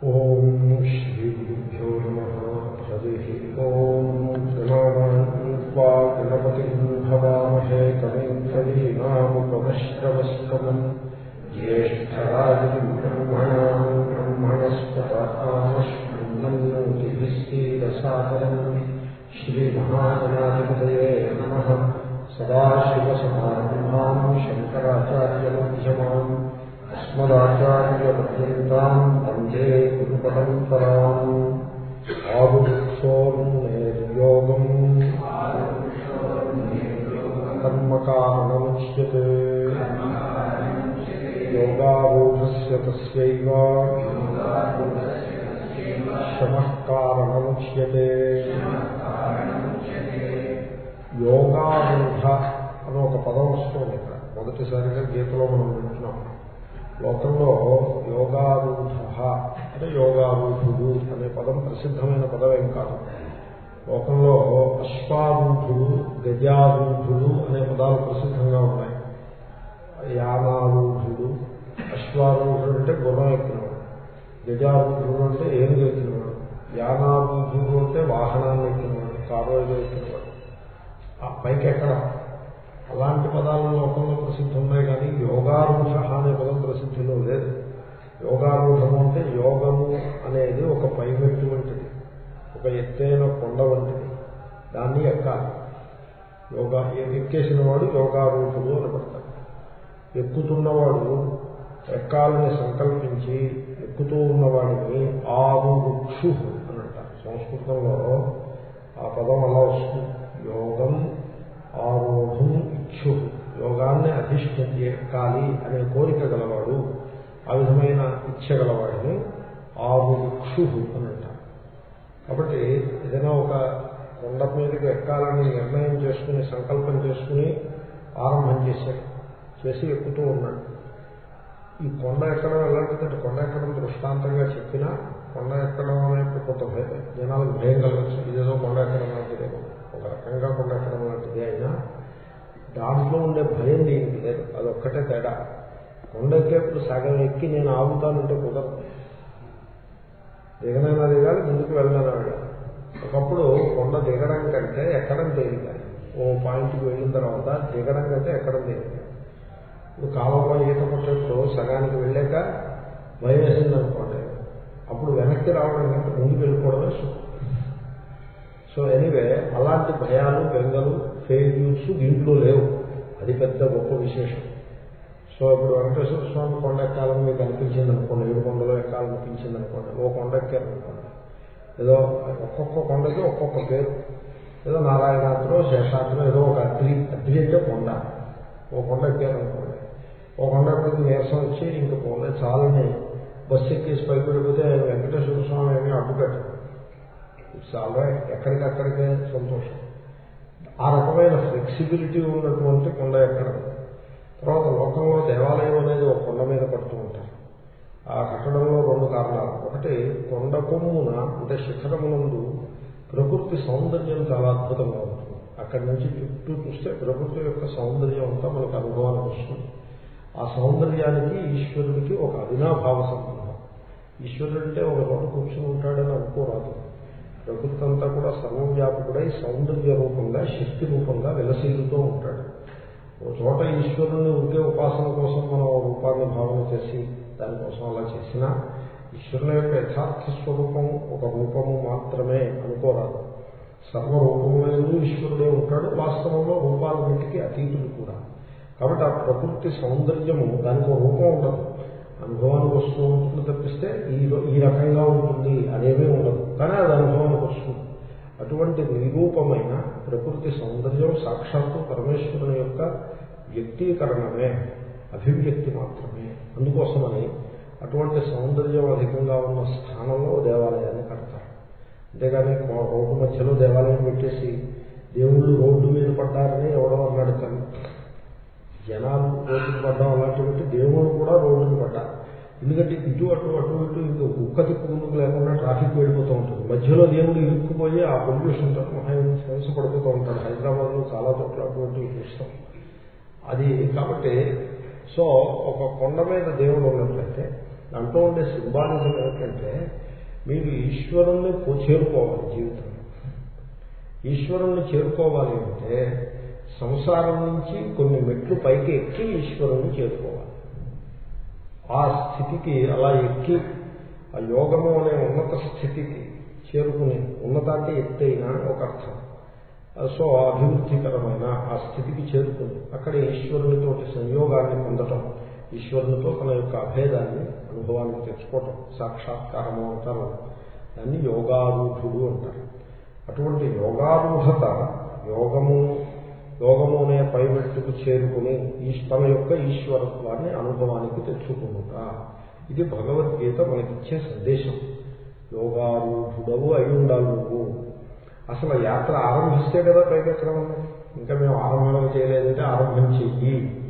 श्रीबुद्ध्यो नमः हविः ॐपतिम् भवामहे कलीनामुपमष्टवस्तम् ज्येष्ठराजिम् ब्रह्मणानु ब्रह्मणस्तृणन् सीरसातरम् नमः सदाशिवसमा కర్మకారణముచ్యతే యోగారూఢస్య తస్యైవ శమః కారణముచ్యతే యోగారూఢ అని ఒక పదం వస్తుంది ఇక్కడ. మొదటిసారిగా గీతలో మనం వింటున్నాం. లోకంలో యోగారూఢ అంటే యోగారూఢుడు అనే పదం ప్రసిద్ధమైన పదం ఏం కాదు. లోకంలో అశ్వారూఢుడు గజారూఢుడు అనే పదాలు ప్రసిద్ధంగా ఉన్నాయి. యానారూఢుడు అశ్వారూఢుడు అంటే గుర్రం ఎక్కినవాడు. గజారూఢుడు అంటే ఏం ఎక్కినవాడు. యానారూఢుడు అంటే వాహనాన్ని ఎక్కినవాడు కారు ఏదో ఎక్కినవాడు. ఆ పైకి ఎక్కడ. అలాంటి పదాలు లోకంలో ప్రసిద్ధి ఉన్నాయి కానీ యోగారూఢ అనే పదం ప్రసిద్ధిలో లేదు. యోగారూఢము అంటే యోగము అనేది ఒక పైమెట్టు వంటిది ఒక ఎత్తైన కొండ వంటిది. దాన్ని ఎక్కాలి యోగా ఎక్కేసిన వాడు యోగారూపుడు అనబడతాడు. ఎక్కుతున్నవాడు ఎక్కాలని సంకల్పించి ఎక్కుతూ ఉన్నవాడిని ఆరుక్షు అని అంటారు సంస్కృతంలో ఆ పదం అలా వస్తుంది. యోగం ఆరోహం ఇచ్చు యోగాన్ని అధిష్ఠించి ఎక్కాలి అనే కోరిక గలవాడు ఆ విధమైన ఇచ్చ గలవాడిని ఆరుక్షు అని కాబట్టి ఏదైనా ఒక కొండ మీదకి ఎక్కాలని నిర్ణయం చేసుకుని సంకల్పం చేసుకుని ఆరంభం చేశాడు చేసి ఎక్కుతూ ఉన్నాడు. ఈ కొండ ఎక్కడం ఎలాంటిదంటే కొండ ఎక్కడం దృష్టాంతంగా చెప్పినా కొండ ఎక్కడం అనేది కొంత భయం జనాలకు భయం కలగచ్చు ఇదేదో కొండ ఎక్కడం లాంటిదేమో ఒక రకంగా కొండ ఎక్కడం లాంటిది అయినా దాంట్లో ఉండే భయం దీనికి లేదు. అదొక్కటే తేడా. కొండ ఎక్కేప్పుడు సగం ఎక్కి నేను ఆగుతానంటే కుదరదు. దిగనైనా దిగాలి ముందుకు వెళ్ళనైనా వెళ్ళాలి ఒకప్పుడు కొండ దిగడం కంటే ఎక్కడం తేలిక ఓ పాయింట్కి వెళ్ళిన తర్వాత దిగడం కంటే ఎక్కడం తేలిక ఇప్పుడు కాలంలో ఈత కొట్టేప్పుడు సగానికి వెళ్ళాక భయం వేసింది అనుకోండి. అప్పుడు వెనక్కి రావడం కంటే ముందుకు వెళ్ళిపోవడమే సుఖం. సో ఎనీవే అలాంటి భయాలు బెంగలు ఫెయిల్యూర్స్ దీంట్లో లేవు. అది పెద్ద గొప్ప విశేషం. సో ఇప్పుడు వెంకటేశ్వర స్వామి కొండ ఎక్కాలని మీకు అనిపించింది అనుకోండి ఏడు కొండలో ఎక్కాలనిపించింది అనుకోండి ఓ కొండ ఎక్కారనుకోండి ఏదో ఒక్కొక్క కొండకి ఒక్కొక్క పేరు. ఏదో నారాయణాద్రో శేషాద్రో ఏదో ఒక అద్రి అద్రి అంటే కొండ. ఓ కొండ ఎక్కారనుకోండి. ఓ కొండ ఎక్కడికి నీరసం వచ్చి ఇంక పోలే చాలని బస్సు ఎక్కేసి పైకి వెళ్ళిపోతే వెంకటేశ్వర స్వామి ఏమీ అడ్డుకట్టు ఇట్స్ ఆల్ రైట్. ఎక్కడికక్కడికే సంతోషం. ఆ రకమైన ఫ్లెక్సిబిలిటీ ఉన్నటువంటి కొండ ఎక్కడం. తర్వాత లోకంలో దేవాలయం అనేది ఒక కొండ మీద పడుతూ ఉంటారు. ఆ కట్టడంలో రెండు కారణాలు. ఒకటి కొండ కొమ్మున అంటే శిఖరమునందు ప్రకృతి సౌందర్యం చాలా అద్భుతంగా ఉంటుంది. అక్కడి నుంచి చుట్టూ చూస్తే ప్రకృతి యొక్క సౌందర్యం అంతా మనకు అనుభవానికి వస్తుంది. ఆ సౌందర్యానికి ఈశ్వరుడికి ఒక అవినాభావ సంబంధం. ఈశ్వరుడు అంటే ఒక చోట కూర్చుని ఉంటాడని అనుకోరాదు. ప్రకృతి అంతా కూడా సర్వవ్యాపకుడై సౌందర్య రూపంగా శక్తి రూపంగా విలసీలుతూ ఉంటాడు. ఒక చోట ఈశ్వరుని ఉంటే ఉపాసన కోసం మనం రూపాన్ని భావన చేసి దానికోసం అలా చేసినా ఈశ్వరుని యొక్క యథార్థ స్వరూపం ఒక రూపము మాత్రమే అనుకోరాదు. సర్వరూపములందు ఈశ్వరుడే ఉంటాడు. వాస్తవంలో రూపాలన్నింటికి అతీతుడు కూడా. కాబట్టి ఆ ప్రకృతి సౌందర్యము దానికి రూపం ఉండదు. అనుభవానికి వస్తూ ఉంటుంది తప్పిస్తే ఈ ఈ రకంగా ఉంటుంది అదేమీ ఉండదు. కానీ అది అనుభవానికి వస్తుంది. అటువంటి నిరూపమైన ప్రకృతి సౌందర్యం సాక్షాత్తు పరమేశ్వరుని యొక్క వ్యక్తీకరణమే అభివ్యక్తి మాత్రమే. అందుకోసమని అటువంటి సౌందర్యం అధికంగా ఉన్న స్థానంలో దేవాలయాన్ని కడతారు. అంతేగాని రోడ్డు మధ్యలో దేవాలయం పెట్టేసి దేవుళ్ళు రోడ్డు మీద పడ్డారని ఎవడో అన్నాడు కానీ జనాలు రోడ్డుకు పడ్డం అలాంటి దేవుడు కూడా రోడ్డుకు పడ్డారు. ఎందుకంటే ఇటు అటు అటు ఇటు ఇంకో కుక్క తిప్పుకుందుకు లేకుండా ట్రాఫిక్ వెళ్ళిపోతూ ఉంటుంది. మధ్యలో దేవుడు ఇరుక్కుపోయి ఆ పొల్యూషన్ హింస పడిపోతూ ఉంటాడు. హైదరాబాద్లో చాలా చోట్ల అటువంటి చూస్తాం అది కాబట్టి సో ఒక కొండ మీద దేవుడు ఉన్నట్లయితే దాంట్లో ఉండే సింబాలిజం ఏమిటంటే మీరు ఈశ్వరుణ్ణి చేరుకోవాలి జీవితంలో. ఈశ్వరుణ్ణి చేరుకోవాలి అంటే సంసారం నుంచి కొన్ని మెట్లు పైకి ఎక్కి ఈశ్వరుణ్ణి చేరుకోవాలి. ఆ స్థితికి అలా ఎక్కి ఆ యోగము అనే ఉన్నత స్థితికి చేరుకుని ఉన్నత అంటే ఎత్తైన ఒక అర్థం. సో అభివృద్ధికరమైన ఆ స్థితికి చేరుకుని అక్కడ ఈశ్వరునితోటి సంయోగాన్ని పొందటం ఈశ్వరునితో తన యొక్క అభేదాన్ని అనుభవానికి తెచ్చుకోవటం సాక్షాత్కారము అంటారు. దాన్ని యోగారూఢుడు అంటారు. అటువంటి యోగారూఢత యోగము యోగము అనే పైబెట్టుకు చేరుకుని ఈ తన యొక్క ఈశ్వరత్వాన్ని అనుభవానికి తెచ్చుకుంటా ఇది భగవద్గీత మనకిచ్చే సందేశం. యోగారూఢుడవు అయి ఉండాలి నువ్వు. అసలు యాత్ర ఆరంభిస్తే కదా పైకి ఎక్కడ ఇంకా మేము ఆరంభం చేయలేదంటే ఆరంభం చెయ్యి.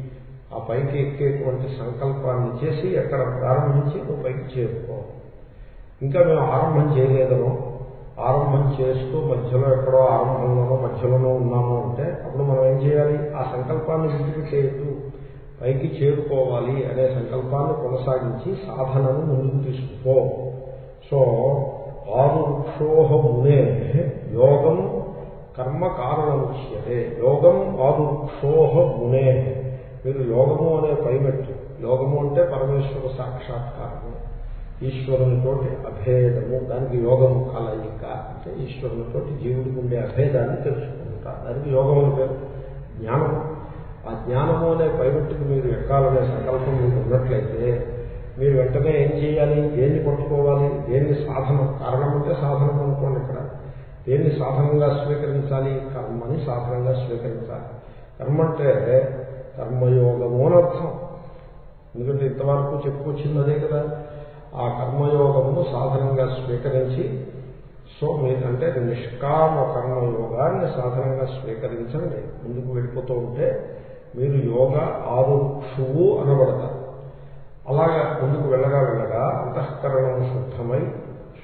ఆ పైకి ఎక్కేటువంటి సంకల్పాన్ని చేసి ఎక్కడ ప్రారంభించి నువ్వు పైకి చేరుకో. ఇంకా మేము ఆరంభం చేయలేదనో ఆరంభం చేస్తూ మధ్యలో ఎక్కడో ఆరంభంలోనో మధ్యలోనో ఉన్నాము అంటే అప్పుడు మనం ఏం చేయాలి? ఆ సంకల్పాన్ని విడిచిపెట్టేయద్దు పైకి చేరుకోవాలి అనే సంకల్పాన్ని కొనసాగించి సాధనను ముందుకు తీసుకుపో. సో ఆరుక్షోహ మునే యోగం కర్మ కారణముచ్యతే. యోగం ఆరుక్షోహ మునే మీరు యోగము అనే పైమెట్టు యోగము అంటే పరమేశ్వర సాక్షాత్కారము. ఈశ్వరునితోటి అభేదము దానికి యోగము కలయిక అంటే ఈశ్వరునితోటి జీవుడికి ఉండే అభేదాన్ని తెలుసుకుంటా. దానికి యోగం అని పేరు. జ్ఞానం. ఆ జ్ఞానము అనే పైమెట్టుకు మీరు ఎక్కాలనే సంకల్పం మీకు ఉన్నట్లయితే మీరు వెంటనే ఏం చేయాలి? దేన్ని పట్టుకోవాలి? దేన్ని సాధన కారణం అంటే సాధనం అనుకోండి ఇక్కడ. దేన్ని సాధనంగా స్వీకరించాలి? కర్మని సాధనంగా స్వీకరించాలి. కర్మ అంటే కర్మయోగము అని అర్థం. ఎందుకంటే ఇంతవరకు చెప్పుకొచ్చింది అదే కదా. ఆ కర్మయోగమును సాధనంగా స్వీకరించి సో మీరంటే నిష్కామ కర్మయోగాన్ని సాధనంగా స్వీకరించండి ముందుకు వెళ్ళిపోతూ ఉంటే మీరు యోగ ఆరుక్షువు అనబడతారు. అలాగా ముందుకు వెళ్ళగా వెళ్ళగా అంతఃకరణం శుద్ధమై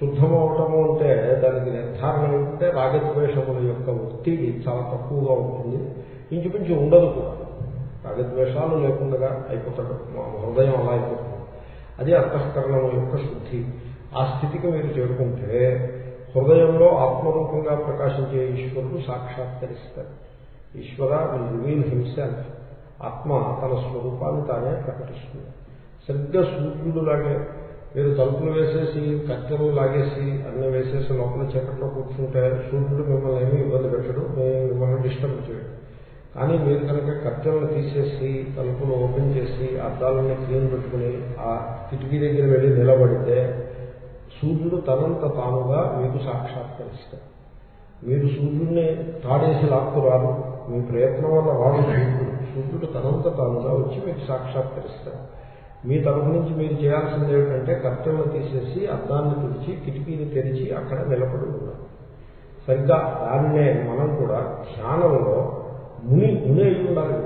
శుద్ధమవటము అంటే దానికి నిర్ధారణ ఏంటంటే రాగద్వేషముల యొక్క ఒత్తిడి చాలా తక్కువగా ఉంటుంది. ఇంచుమించు ఉండదు కూడా. రాగద్వేషాలు లేకుండా అయిపోతాడు. మా హృదయం అలా అయిపోతుంది. అది అంతఃకరణం యొక్క శుద్ధి. ఆ స్థితికి మీరు చేరుకుంటే హృదయంలో ఆత్మరూపంగా ప్రకాశించే ఈశ్వరుడు సాక్షాత్కరిస్తాడు. ఈశ్వర విల్ రివీల్ హిమ్సెల్ఫ్ ఆత్మ తన స్వరూపాన్ని తానే ప్రకటిస్తుంది. సరిగ్గా సూర్యుడు లాగే మీరు తలుపులు వేసేసి కత్తెలు లాగేసి అన్నీ వేసేసి లోపల చీకట్లో కూర్చుంటే సూర్యుడు మిమ్మల్ని ఏమీ ఇబ్బంది పెట్టడు. మిమ్మల్ని డిస్టర్బ్ చేయడు. కానీ మీరు కనుక కట్టెలను తీసేసి తలుపులు ఓపెన్ చేసి అద్దాలన్నీ క్లీన్ పెట్టుకుని ఆ కిటికీ దగ్గర వెళ్ళి నిలబడితే సూర్యుడు తనంత తానుగా మీకు సాక్షాత్కరిస్తాడు. మీరు సూర్యుడిని తాడేసి లాక్కురారు మీ ప్రయత్నం వల్ల వాడు సూర్యుడు. సూర్యుడు తనంత తానుగా వచ్చి మీకు సాక్షాత్కరిస్తాడు. మీ తరపు నుంచి మీరు చేయాల్సింది ఏమిటంటే కర్తెలను తీసేసి అద్దాన్ని తుడిచి కిటికీని తెరిచి అక్కడ నిలబడి ఉన్నారు సరిగ్గా దాన్నే మనం కూడా ధ్యానంలో ముని ముని అయి ఉండాలి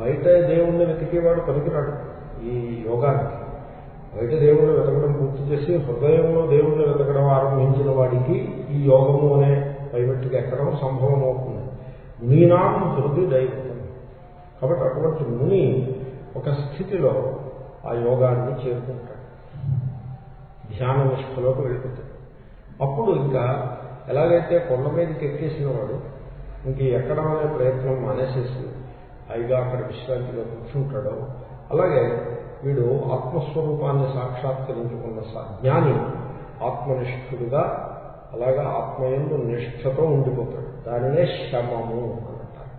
బయట దేవుణ్ణి వెతికేవాడు పనికిరాడు ఈ యోగానికి. బయట దేవుణ్ణి వెతకడం పూర్తి చేసి హృదయంలో దేవుణ్ణి వెతకడం ఆరంభించిన వాడికి ఈ యోగము అనే పైబెట్టుకు ఎక్కడం సంభవం అవుతుంది మునీనాం హృది దైవతం కాబట్టి అటువంటి ముని ఒక స్థితిలో ఆ యోగాన్ని చేరుకుంటాడు. ధ్యాన నిష్ఠలోకి వెళ్ళిపోతాడు. అప్పుడు ఇంకా ఎలాగైతే కొండ మీదకి ఎక్కేసిన వాడు ఇంక ఎక్కడం అనే ప్రయత్నం మానేసేసి అయిగా అక్కడ విశ్రాంతిలో కూర్చుంటాడో అలాగే వీడు ఆత్మస్వరూపాన్ని సాక్షాత్కరించుకున్న జ్ఞాని ఆత్మనిష్ఠుడుగా అలాగా ఆత్మయందు నిష్ఠతో ఉండిపోతాడు దానినే శమము అని అంటారు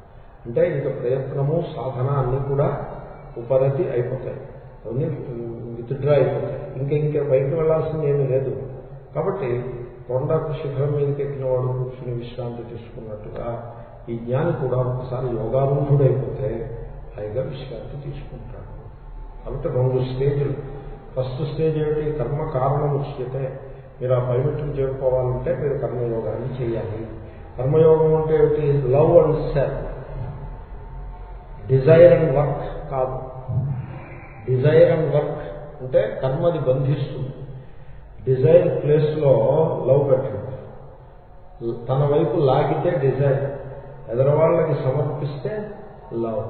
అంటే ఇంక ప్రయత్నము సాధన అన్నీ కూడా ఉపరతి అయిపోతాయి అవన్నీ విత్డ్రా అయిపోతాయి ఇంకా ఇంకా బయటకు వెళ్ళాల్సింది ఏమీ లేదు కాబట్టి కొండ శిఖరం మీదకి ఎక్కిన వాడు కూర్చుని విశ్రాంతి తీసుకున్నట్టుగా ఈ జ్ఞాని కూడా ఒకసారి యోగారూఢుడైపోతే హాయిగా విశ్రాంతి తీసుకుంటాడు. కాబట్టి రెండు స్టేజ్లు. ఫస్ట్ స్టేజ్ ఏమిటి? కర్మ కారణం ఉచ్యతే మీరు ఆ పైమెట్టుకు చేరుకోవాలంటే మీరు కర్మయోగాన్ని చేయాలి. కర్మయోగం అంటే ఏమిటి? Love and self. Desire and work కాదు. డిజైర్ అండ్ వర్క్ అంటే కర్మది బంధిస్తుంది. డిజైర్ ప్లేస్లో లవ్ పెట్టండి. తన వైపు లాగితే డిజైర్. ఎదరవాళ్ళకి సమర్పిస్తే లవ్.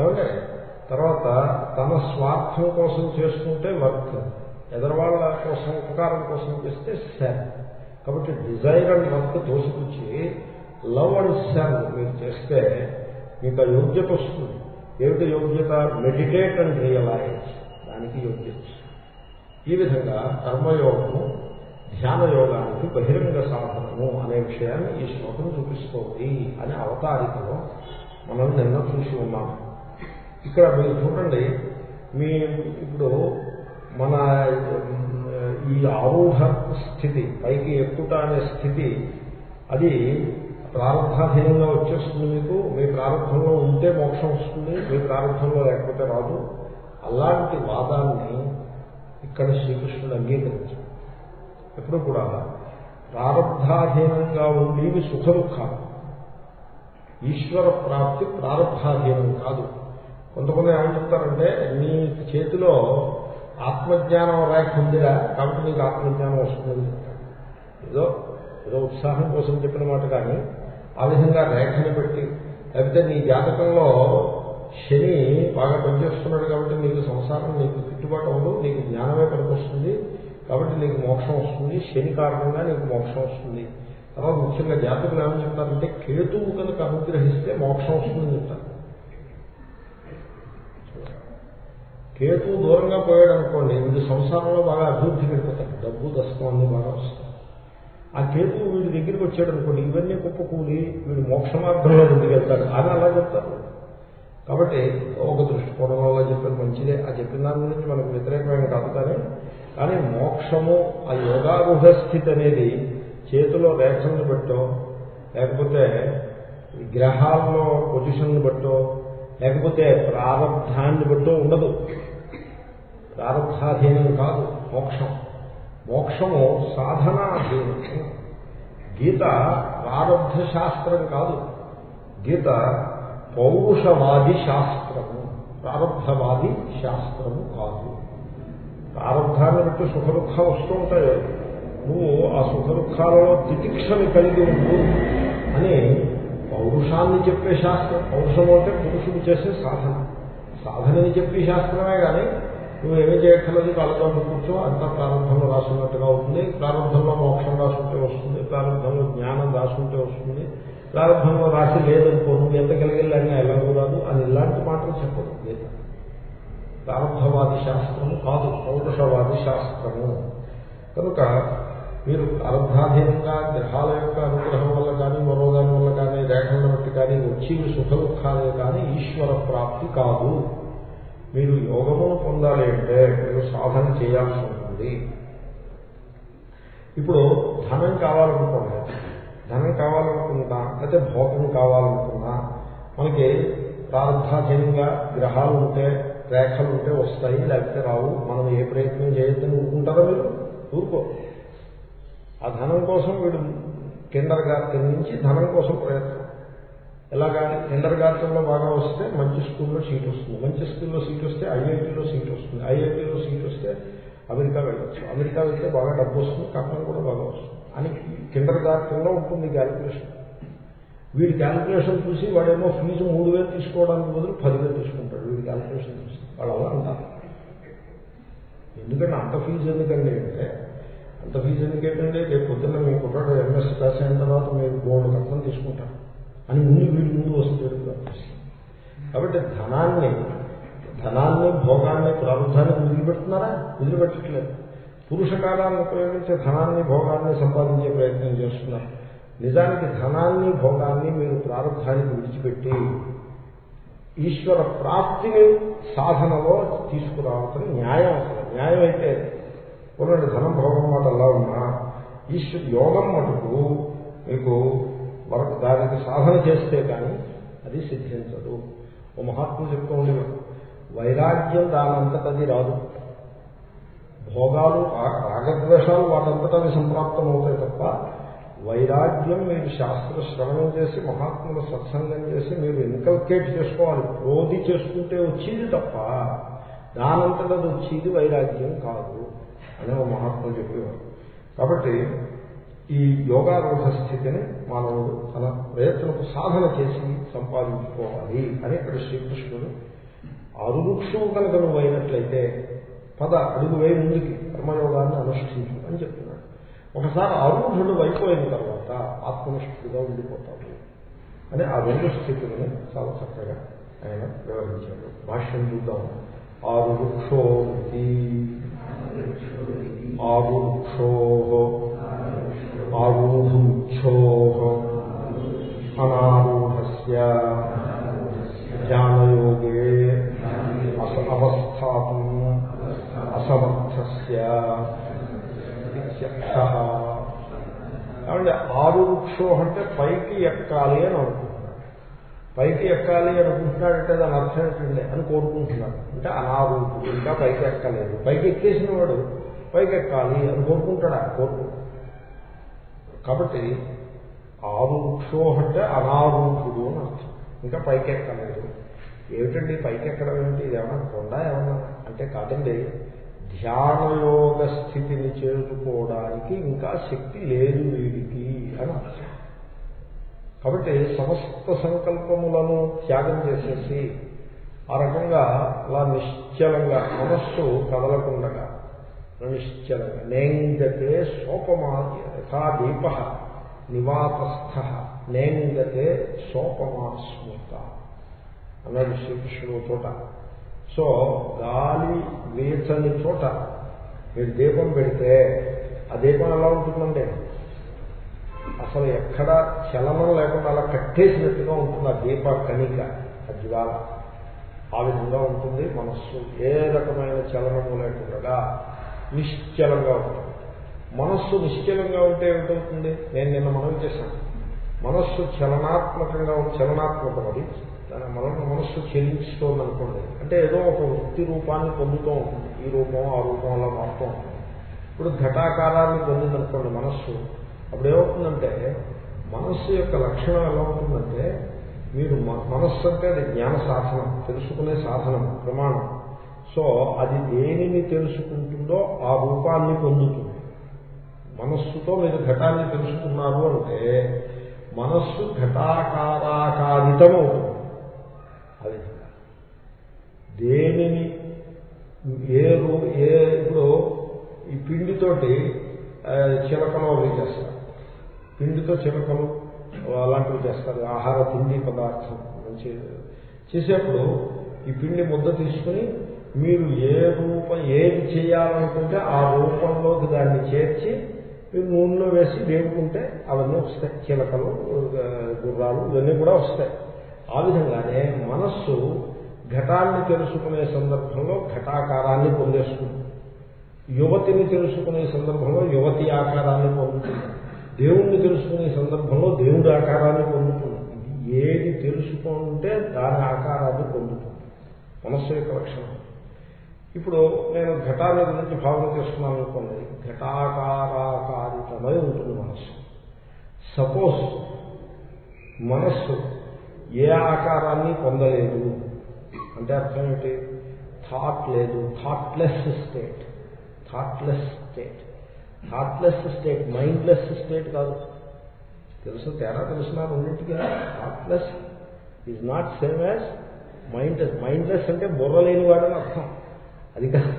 ఏమంటే తర్వాత తన స్వార్థం కోసం చేసుకుంటే వర్క్ ఎదరవాళ్ళ కోసం ఉపకారం కోసం చేస్తే సెన్. కాబట్టి డిజైర్ అండ్ వర్క్ తోసిపుచ్చి లవ్ అండ్ సెన్ మీరు చేస్తే మీకు ఆ యోగ్యత వస్తుంది. ఏమిటి యోగ్యత? Meditate and realise. దానికి యోగ్యత. ఈ విధంగా కర్మయోగము ధ్యాన యోగానికి బహిరంగ సాధనము అనే విషయాన్ని ఈ శ్లోకం చూపిస్తోంది అనే అవతారికలో మనం నిన్న చూసి ఉన్నాం. ఇక్కడ మీరు చూడండి మీ ఇప్పుడు మన ఈ ఆరూఢ స్థితి పైకి ఎక్కుట అనే స్థితి అది ప్రారంభాధీనంగా వచ్చేస్తుంది మీకు మీ ప్రారంభంలో ఉంటే మోక్షం వస్తుంది మీ ప్రారంభంలో లేకపోతే రాదు. అలాంటి వాదాన్ని ఇక్కడ శ్రీకృష్ణుడు అంగీకరించాడు. ఎప్పుడు కూడా ప్రారంధాధీనంగా ఉండేవి సుఖ దుఃఖాలు ఈశ్వర ప్రాప్తి ప్రారంభాధీనం కాదు. కొంతమంది ఏమని చెప్తారంటే నీ చేతిలో ఆత్మజ్ఞానం రేఖ ఉందిరా కాబట్టి నీకు ఆత్మజ్ఞానం వస్తుంది ఏదో ఏదో ఉత్సాహం కోసం చెప్పిన మాట కానీ ఆ విధంగా రేఖను పెట్టి లేకపోతే నీ జాతకంలో శని బాగా పనిచేస్తున్నాడు కాబట్టి నీకు సంసారం నీకు గిట్టుబాటు అవ్వదు నీకు జ్ఞానమే పనికొస్తుంది కాబట్టి నీకు మోక్షం వస్తుంది. శని కారణంగా నీకు మోక్షం వస్తుంది. తర్వాత ముఖ్యంగా జాతకులు ఏమని చెప్తారంటే కేతువు కనుక అనుగ్రహిస్తే మోక్షం వస్తుందని చెప్తారు. కేతువు దూరంగా పోయాడు అనుకోండి వీడు సంసారంలో బాగా అభివృద్ధి పెడిపోతాడు డబ్బు దశకం అన్ని బాగా వస్తాయి. ఆ కేతువు వీడి దగ్గరికి వచ్చాడు అనుకోండి ఇవన్నీ కుప్పకూలి వీడు మోక్ష మార్గంలో ముందుకెళ్తాడు. అని అలా చెప్తారు. కాబట్టి ఒక దృష్టికోణంలో చెప్పిన మంచిదే. ఆ చెప్పిన దాని గురించి మనకు వ్యతిరేకమైన కాదు కానీ కానీ మోక్షము ఆ యోగారూఢ స్థితి అనేది చేతిలో రేఖలను బట్టో లేకపోతే గ్రహాల్లో పొజిషన్ను బట్టో లేకపోతే ప్రారంధాన్ని బట్టో ఉండదు. ప్రారంధాధీనం కాదు మోక్షం. మోక్షము సాధనాధీనం. గీత ప్రారంధ శాస్త్రం కాదు. గీత పౌరుషవాది శాస్త్రము ప్రారంభవాది శాస్త్రము కాదు. ప్రారంభాన్ని బట్టి సుఖ దుఃఖాలు వస్తూ ఉంటాయి. నువ్వు ఆ సుఖ దుఃఖాలలో తితిక్షని కలిగి ఉండు అని పౌరుషాన్ని చెప్పే శాస్త్రం. పౌరుషం అంటే పురుషుడు చేసే సాధన. సాధనని చెప్పే శాస్త్రమే కానీ నువ్వు చేయక్కర్లేదు కాలంలో కూర్చో అంతా ప్రారంభంలో రాసున్నట్టుగా ఉంటుంది ప్రారంభంలో మోక్షం రాసుంటే వస్తుంది ప్రారంభంలో జ్ఞానం రాసుంటే వస్తుంది. ప్రారంభంలో రాసి లేదనుకో నువ్వు ఎంత కలిగిల్లని ఎలాగో రాదు. అని ఇలాంటి మాటలు చెప్పదు లేదు ప్రారంభవాది శాస్త్రము కాదు పౌరుషవాది శాస్త్రము. కనుక మీరు ప్రారంభాధీనంగా గ్రహాల యొక్క అనుగ్రహం వల్ల కానీ మరో దాని వల్ల కానీ రేఖలను బట్టి కానీ వచ్చేవి సుఖ దుఃఖాలే కానీ ఈశ్వర ప్రాప్తి కాదు. మీరు యోగమును పొందాలి అంటే మీరు సాధన చేయాల్సి ఉంటుంది. ఇప్పుడు ధనం కావాలనుకోండి. ధనం కావాలనుకుంటా అయితే భోగం కావాలనుకున్నా మనకి ప్రారంభాధీనంగా గ్రహాలు ఉంటే రేఖలు ఉంటే వస్తాయి లేకపోతే రావు. మనం ఏ ప్రయత్నం చేయొద్దని ఊరుకుంటారో మీరు ఊరుకో. ఆ ధనం కోసం వీడు కిండర్ గార్టెన్ నుంచి ధనం కోసం ప్రయత్నం. ఎలాగా? కిండర్ గార్టెన్లో బాగా వస్తే మంచి స్కూల్లో సీట్ వస్తుంది. మంచి స్కూల్లో సీట్ వస్తే ఐఐటీలో సీట్ వస్తుంది. ఐఐటీలో సీట్ వస్తే అమెరికా వెళ్ళచ్చు. అమెరికా వెళ్తే బాగా డబ్బు వస్తుంది కట్నం కూడా బాగా వస్తుంది. అని కిండర్ గార్టెన్లో ఉంటుంది క్యాలిక్యులేషన్. వీడి క్యాలిక్యులేషన్ చూసి వాడేమో ఫీజు మూడు వేలు తీసుకోవడానికి బదులు పదివేలు తీసుకుంటాడు వీడి క్యాలిక్యులేషన్ చూసి. వాళ్ళు అలా అంటారు ఎందుకంటే అంత ఫీజు ఎందుకండి అంటే అంత ఫీజు ఎందుకేటండి? రేపు పొద్దున్న మీ కుర్రాడు ఎంఎస్ పాస్ అయిన తర్వాత మీరు గోల్డ్ కట్టడం తీసుకుంటారు. అని ముందు వీడి ముందు వస్తుంది కాబట్టి ధనాన్ని ధనాన్ని భోగాన్ని ప్రారంభాన్ని వదిలిపెడుతున్నారా? వదిలిపెట్టట్లేదు. పురుషకాలాన్ని ఉపయోగించే ధనాన్ని భోగాన్ని సంపాదించే ప్రయత్నం చేస్తున్నారు. నిజానికి ధనాన్ని భోగాన్ని మీరు ప్రారంభానికి విడిచిపెట్టి ఈశ్వర ప్రాప్తిని సాధనలో తీసుకురావటం న్యాయం అసలు. న్యాయం అయితే ఉన్నది ధనం భోగం మాట అలా ఉన్నా ఈశ్వర యోగం మటుకు మీకు వరకు దానికి సాధన చేస్తే కానీ అది సిద్ధించదు. ఓ మహాత్ములు చెప్తూ ఉండేవారు వైరాగ్యం దానంతటది రాదు. భోగాలు రాగద్వేషాలు వాటంతటా అవి సంప్రాప్తం అవుతాయి తప్ప వైరాగ్యం మీరు శాస్త్ర శ్రవణం చేసి మహాత్ముల సత్సంగం చేసి మీరు ఇన్కల్కేట్ చేసుకోవాలి. క్రోధి చేసుకుంటే వచ్చేది తప్ప దానంతటది వచ్చేది వైరాగ్యం కాదు అని ఒక మహాత్ములు చెప్పేవారు. కాబట్టి ఈ యోగారూఢ స్థితిని మానవుడు తన ప్రయత్నపు సాధన చేసి సంపాదించుకోవాలి అని ఇక్కడ శ్రీకృష్ణుడు అరుక్షు కనుక నువ్వు అయినట్లయితే పద అడుగు వేయి ముందుకి. కర్మయోగాన్ని అనుష్ఠించు అని చెప్తున్నాడు. ఒకసారి అరుణుడు అయిపోయిన తర్వాత ఆత్మనిష్ఠుడిగా ఉండిపోతాడు. అని ఆ రెండు స్థితులను చాలా చక్కగా ఆయన వివరించాడు భాష్యం చూద్దాం. ఆరుక్షో ఆరుక్షో. ఆరూఢుక్షో అనారూఢస్య. ధ్యానయోగే అస అసమర్థస్య కాబట్టి ఆరు వృక్షో అంటే పైకి ఎక్కాలి అని అనుకుంటున్నాడు. పైకి ఎక్కాలి అనుకుంటున్నాడంటే దాని అర్థం ఏంటండి అని కోరుకుంటున్నాడు. అంటే అనారూపుడు ఇంకా పైకి ఎక్కలేదు. పైకి ఎక్కేసిన వాడు పైకి ఎక్కాలి అని కోరుకుంటాడా? కోరుకు కాబట్టి ఆరు వృక్షో అంటే అనారూపుడు అని అర్థం. ఇంకా పైకి ఎక్కలేదు. ఏమిటండి? పైకి ఎక్కడం ఏమిటి? ఇది ఏమన్నా కొండ ఏమన్నా? అంటే కాదండి. ధ్యానయోగ స్థితిని చేరుకోవడానికి ఇంకా శక్తి లేదు వీడికి అని అర్థం. కాబట్టి సమస్త సంకల్పములను త్యాగం చేసేసి ఆ రకంగా అలా నిశ్చలంగా మనస్సు కదలకుండగా నిశ్చలంగా నేంగతే సోపమా యథా దీప నివాతస్థ నేంగతే సోపమాస్మృత అన్నాడు శ్రీకృష్ణుడు చోట. సో గాలి వీచని చోట మీరు దీపం పెడితే ఆ దీపం ఎలా ఉంటుందండి? అసలు ఎక్కడ చలనం లేకుండా అలా కట్టేసినట్టుగా ఉంటుంది ఆ దీప కణిక ఆ జ్వాల. ఆ విధంగా ఉంటుంది మనస్సు. ఏ రకమైన చలనము లేకుండా నిశ్చలంగా ఉంటుంది. మనస్సు నిశ్చలంగా ఉంటే ఏమిటవుతుంది? నేను నిన్న మనం చేశాను. మనస్సు చలనాత్మకంగా చలనాత్మకం అది దాని మనస్సు చెల్లిస్తోంది అనుకోండి అంటే ఏదో ఒక వృత్తి రూపాన్ని పొందుతూ ఉంటుంది. ఈ రూపం ఆ రూపం అలా మారుతూ ఉంటుంది. ఇప్పుడు ఘటాకారాన్ని పొందిందనుకోండి మనస్సు. అప్పుడు ఏమవుతుందంటే మనస్సు యొక్క లక్షణం ఎలా ఉంటుందంటే మీరు మనస్సు అంటే అది జ్ఞాన సాధనం తెలుసుకునే సాధనం ప్రమాణం. సో అది దేనిని తెలుసుకుంటుందో ఆ రూపాన్ని పొందుతుంది. మనస్సుతో మీరు ఘటాన్ని తెలుసుకున్నారు అంటే మనస్సు ఘటాకారాకారితం అవుతుంది అది దేనిని ఏ రూ ఏ ఇప్పుడు ఈ పిండితోటి చిలకలు అవి చేస్తారు. పిండితో చిలకలు అలాంటివి చేస్తారు. ఆహార తిండి పదార్థం మంచి చేసేప్పుడు ఈ పిండి ముద్ద తీసుకుని మీరు ఏ రూపం ఏది చేయాలనుకుంటే ఆ రూపంలోకి దాన్ని చేర్చి మీరు నూనెలో వేసి వేపుకుంటే అవన్నీ వస్తాయి. చిలకలు గుర్రాలు ఇవన్నీ కూడా వస్తాయి. ఆ విధంగానే మనస్సు ఘటాన్ని తెలుసుకునే సందర్భంలో ఘటాకారాన్ని పొందేస్తుంది. యువతిని తెలుసుకునే సందర్భంలో యువతి ఆకారాన్ని పొందుతుంది. దేవుణ్ణి తెలుసుకునే సందర్భంలో దేవుడి ఆకారాన్ని పొందుతుంది. ఏది తెలుసుకుంటే దాని ఆకారాన్ని పొందుతుంది. మనస్సు యొక్క లక్షణం ఇప్పుడు నేను ఘటాన్ని గురించి భావన చేస్తున్నాను అనుకోండి. ఘటాకారాకారితమై ఉంటుంది మనస్సు. సపోజ్ మనస్సు ఏ ఆకారాన్ని పొందలేదు. అంటే అర్థం ఏమిటి? థాట్ లేదు thoughtless state thoughtless state thoughtless state mindless state కాదు. తెలుసు తేడా తెలిసిన రెండింటికి? Thoughtless is not same as mindless mindless అంటే బుర్ర లేనివాడని అర్థం. అది కాదు.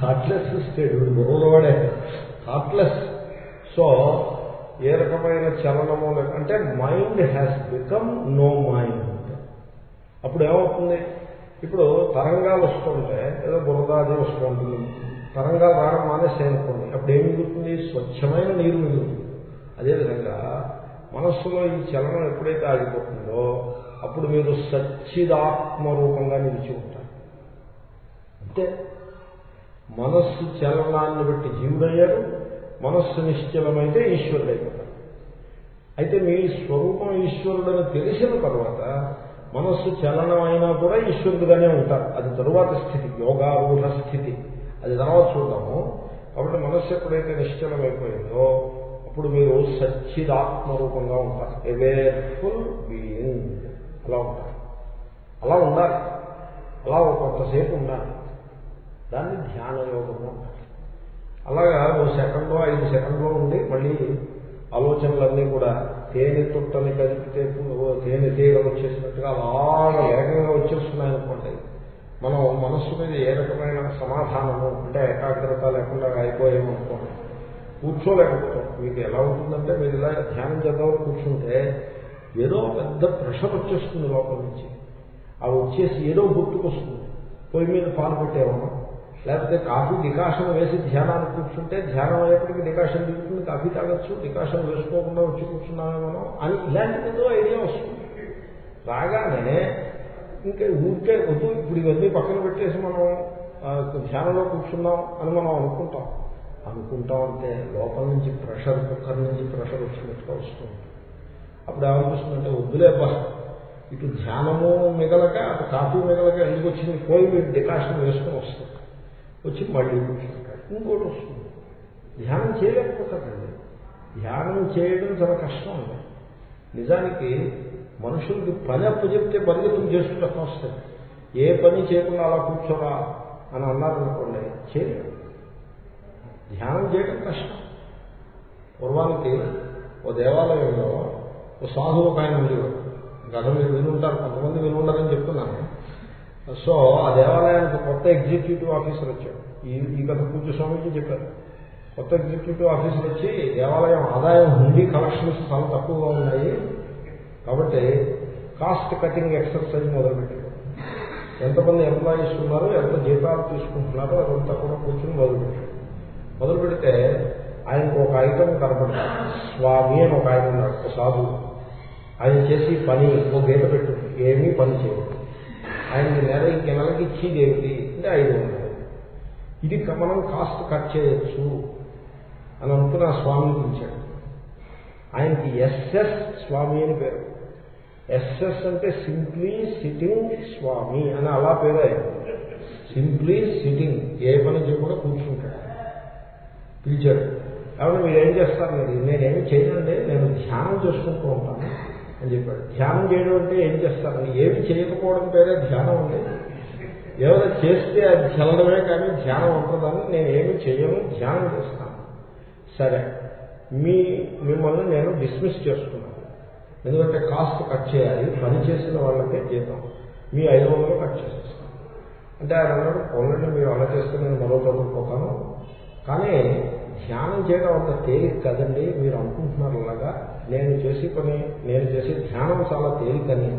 థాట్లెస్ స్టేట్ వీడు బుర్రవాడే. థాట్లెస్ సో ఏ రకమైన చలనము అంటే mind has become no mind అప్పుడు ఏమవుతుంది? ఇప్పుడు తరంగాలు వస్తుంటే ఏదో బురదాది వస్తూ ఉంటుంది తరంగాలు రావడం మానేసే అనుకోండి అప్పుడు ఏం మిగులుతుంది? స్వచ్ఛమైన నీరు మిగులుతుంది. అదేవిధంగా మనస్సులో ఈ చలనం ఎప్పుడైతే ఆగిపోతుందో అప్పుడు మీరు సచ్చిదాత్మ రూపంగా నిలిచి ఉంటారు. అంటే మనస్సు చలనాన్ని బట్టి జీవుడయ్యారు మనస్సు నిశ్చలమైతే ఈశ్వరుడు అయితే మీ స్వరూపం ఈశ్వరుడని తెలిసిన తర్వాత మనస్సు చలనం అయినా కూడా ఈశ్వరుడుగానే ఉంటారు. అది తరువాత స్థితి యోగారూఢ స్థితి. అది తర్వాత చూద్దాము. కాబట్టి మనస్సు ఎప్పుడైతే నిశ్చలమైపోయిందో అప్పుడు మీరు సచ్చిదాత్మ రూపంగా ఉంటారు అవేర్ఫుల్ బీయింగ్ అలా ఉంటారు. అలా ఉండాలి. అలా కొంతసేపు ఉండాలి. దాన్ని ధ్యాన అంటారు. అలాగా ఓ సెకండ్లో ఐదు సెకండ్లో ఉండి మళ్ళీ ఆలోచనలన్నీ కూడా తేనె తుట్టని కలిపితే తేనె తీగ వచ్చేసినట్టుగా అలాగా ఏకంగా వచ్చేస్తున్నాయి అనుకోండి. మనం మనస్సు మీద ఏ రకమైన సమాధానము అంటే ఏకాగ్రత లేకుండా అయిపోయాము అనుకోండి. కూర్చోలేకపోతాం. మీకు ఎలా ఉంటుందంటే మీరు ఇలా ధ్యానం చేద్దామని కూర్చుంటే ఏదో పెద్ద ప్రెషర్ వచ్చేస్తుంది లోపల నుంచి. ఆ వచ్చేసి ఏదో గుర్తుకొస్తుంది. పొయ్యి మీద పాలు పెట్టేవాము లేకపోతే కాఫీ డికాషన్ వేసి ధ్యానానికి కూర్చుంటే ధ్యానం అయ్యేప్పటికీ డికాషన్ దిగుతుంది కాఫీ తాగొచ్చు డికాషన్ వేసుకోకుండా వచ్చి కూర్చున్నామే మనం అని ఇలాంటి ఏదో ఐడియా వస్తుంది. రాగానే ఇంకా ఊరికే వద్దు ఇప్పుడు ఇవన్నీ పక్కన పెట్టేసి మనం ధ్యానంలో కూర్చున్నాం అని మనం అనుకుంటాం. అనుకుంటాం అంటే లోపల నుంచి ప్రెషర్ కుక్కర్ నుంచి ప్రెషర్ వచ్చినట్టుగా వస్తుంది. అప్పుడు ఏమనిపిస్తుందంటే వద్దులే బా ఇటు ధ్యానము మిగలక అటు కాఫీ మిగలక ఎందుకు వచ్చింది? పోయి మీరు డికాషన్ వేసుకొని వస్తుంది వచ్చి మళ్ళీ కూర్చుంటాడు. ఇంకోటి వస్తుంది. ధ్యానం చేయలేకపోతాడండి. ధ్యానం చేయడం చాలా కష్టం అండి. నిజానికి మనుషులకి పని అప్పచెప్తే పరిగెత్తులు చేసుకుంటూ వస్తుంది. ఏ పని చేయకుండా అలా కూర్చోరా అని అన్నారనుకోండి చేయలేదు ధ్యానం చేయడం కష్టం. పూర్వానికి ఓ దేవాలయంలో ఓ సాధువు ఒక ఆయన ఉండేవాడు. గత మీరు వినుంటారు కొంతమంది వినుంటారని చెప్తున్నాను. సో ఆ దేవాలయానికి కొత్త ఎగ్జిక్యూటివ్ ఆఫీసర్ వచ్చాడు. ఈ ఈ కథ పూజ స్వామికి చెప్పారు. కొత్త ఎగ్జిక్యూటివ్ ఆఫీసర్ వచ్చి దేవాలయం ఆదాయం హుండీ కలెక్షన్స్ చాలా తక్కువగా ఉన్నాయి. కాబట్టి కాస్ట్ కటింగ్ ఎక్సర్సైజ్ మొదలుపెట్టారు. ఎంతమంది ఎంప్లాయీస్ ఉన్నారు ఎంత జీతాలు తీసుకుంటున్నారో అదంతా కూడా కూర్చొని మొదలుపెట్టారు. మొదలు పెడితే ఆయనకు ఒక ఐటమ్ కనపడతాడు స్వామి అని ఒక ఆయన ఉన్నాడు ఒక సాధువు. ఆయన చేసి పని ఒక గీత పెట్టు ఏమీ పని చేయదు ఆయనకి నెల ఇంక నెలకి ఇచ్చేది ఏమిటి అంటే ఐదు వందలు. ఇది మనం కాస్ట్ కట్ చేయొచ్చు అని అనుకుని ఆ స్వామిని పిలిచాడు. ఆయనకి ఎస్ఎస్ స్వామి అని పేరు. ఎస్ఎస్ అంటే సింప్లీ సిట్టింగ్ స్వామి అని అలా పేరు. ఆయన సింప్లీ సిట్టింగ్. ఏ పని చేయకుండా కూర్చుంటాడు. పిలిచాడు. కాబట్టి మీరు ఏం చేస్తారు? మీరు నేనేమి చేయనండి. నేను ధ్యానం చేసుకుంటూ ఉంటాను. అని చెప్పాడు. ధ్యానం చేయడం అంటే ఏం చేస్తారని ఏమి చేయకపోవడం పేరే ధ్యానం అండి. ఏమైనా చేస్తే అది చల్లడమే కానీ ధ్యానం ఉంటుందని నేను ఏమి చేయను ధ్యానం చేస్తాను. సరే మీ మిమ్మల్ని నేను డిస్మిస్ చేస్తున్నాను. ఎందుకంటే కాస్ట్ కట్ చేయాలి పని చేసిన వాళ్ళకే జీతం. మీ ఐదు వందలు కట్ చేసేస్తాను. అంటే ఆయన అన్నాడు పొలండి మీరు అలా చేస్తే నేను మరో చదువుకోతాను కానీ ధ్యానం చేయడం అంత తేలిక కదండి మీరు అనుకుంటున్నారు అలాగా. నేను చేసి పని నేను చేసే ధ్యానం చాలా తేలికని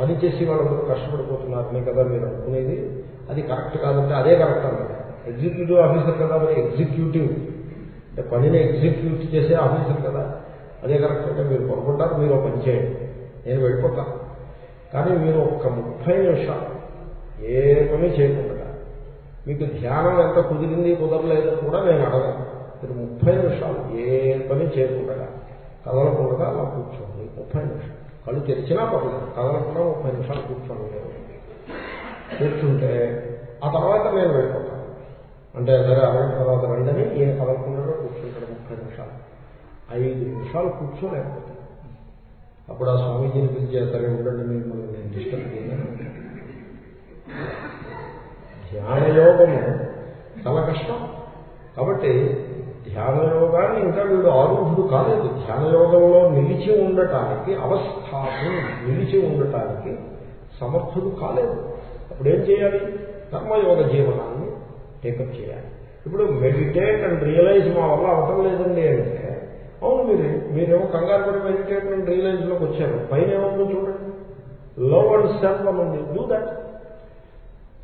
పని చేసి వాళ్ళందరూ కష్టపడిపోతున్నారని కదా మీరు అనుకునేది. అది కరెక్ట్ కాదంటే అదే కరెక్ట్ అన్నమాట. ఎగ్జిక్యూటివ్ ఆఫీసర్ కదా మరి ఎగ్జిక్యూటివ్ అంటే పనిని ఎగ్జిక్యూట్ చేసే ఆఫీసర్ కదా. అదే కరెక్ట్ అంటే మీరు పొరపడ్డారు మీరు పని చేయండి. నేను వెళ్ళిపోతాను కానీ మీరు ఒక్క ముప్పై నిమిషాలు ఏ పని చేయకుండా మీకు ధ్యానం ఎంత కుదిరింది కుదరలేదని కూడా నేను అడగను. మీరు ముప్పై నిమిషాలు ఏ పని చేయకుండా కదలకుండా అలా కూర్చోండి. ముప్పై నిమిషాలు. కళ్ళు తెరిచినా పర్లేదు. కదలకుండా ముప్పై నిమిషాలు కూర్చోండి. కూర్చుంటే ఆ తర్వాత నేను వెళ్ళిపోతాను. అంటే సరే అరవై తర్వాత రండని ఈయన కదలకుండా కూర్చుంటాడు ముప్పై నిమిషాలు. ఐదు నిమిషాలు కూర్చోలేకపోతే అప్పుడు ఆ స్వామీజీని పిలిచే సరే ఉండండి మిమ్మల్ని నేను డిస్టర్బ్ చేయను ధ్యానయోగము చాలా కష్టం. కాబట్టి ధ్యానయోగాన్ని ఇంకా వీడు ఆరూఢుడు కాలేదు. ధ్యానయోగంలో నిలిచి ఉండటానికి అవస్థాను నిలిచి ఉండటానికి సమర్థుడు కాలేదు. అప్పుడు ఏం చేయాలి? కర్మయోగ జీవనాన్ని టేకప్ చేయాలి. ఇప్పుడు మెడిటేట్ అండ్ రియలైజ్ మా వల్ల అవటం లేదండి అంటే అవును మీరు మీరేమో కంగారు పడి మెడిటేట్ అండ్ రియలైజ్లోకి వచ్చారు. పైన ఏముందో చూడండి. లవ్ అండ్ సెల్ఫ్ అని ఉంది డూ దట్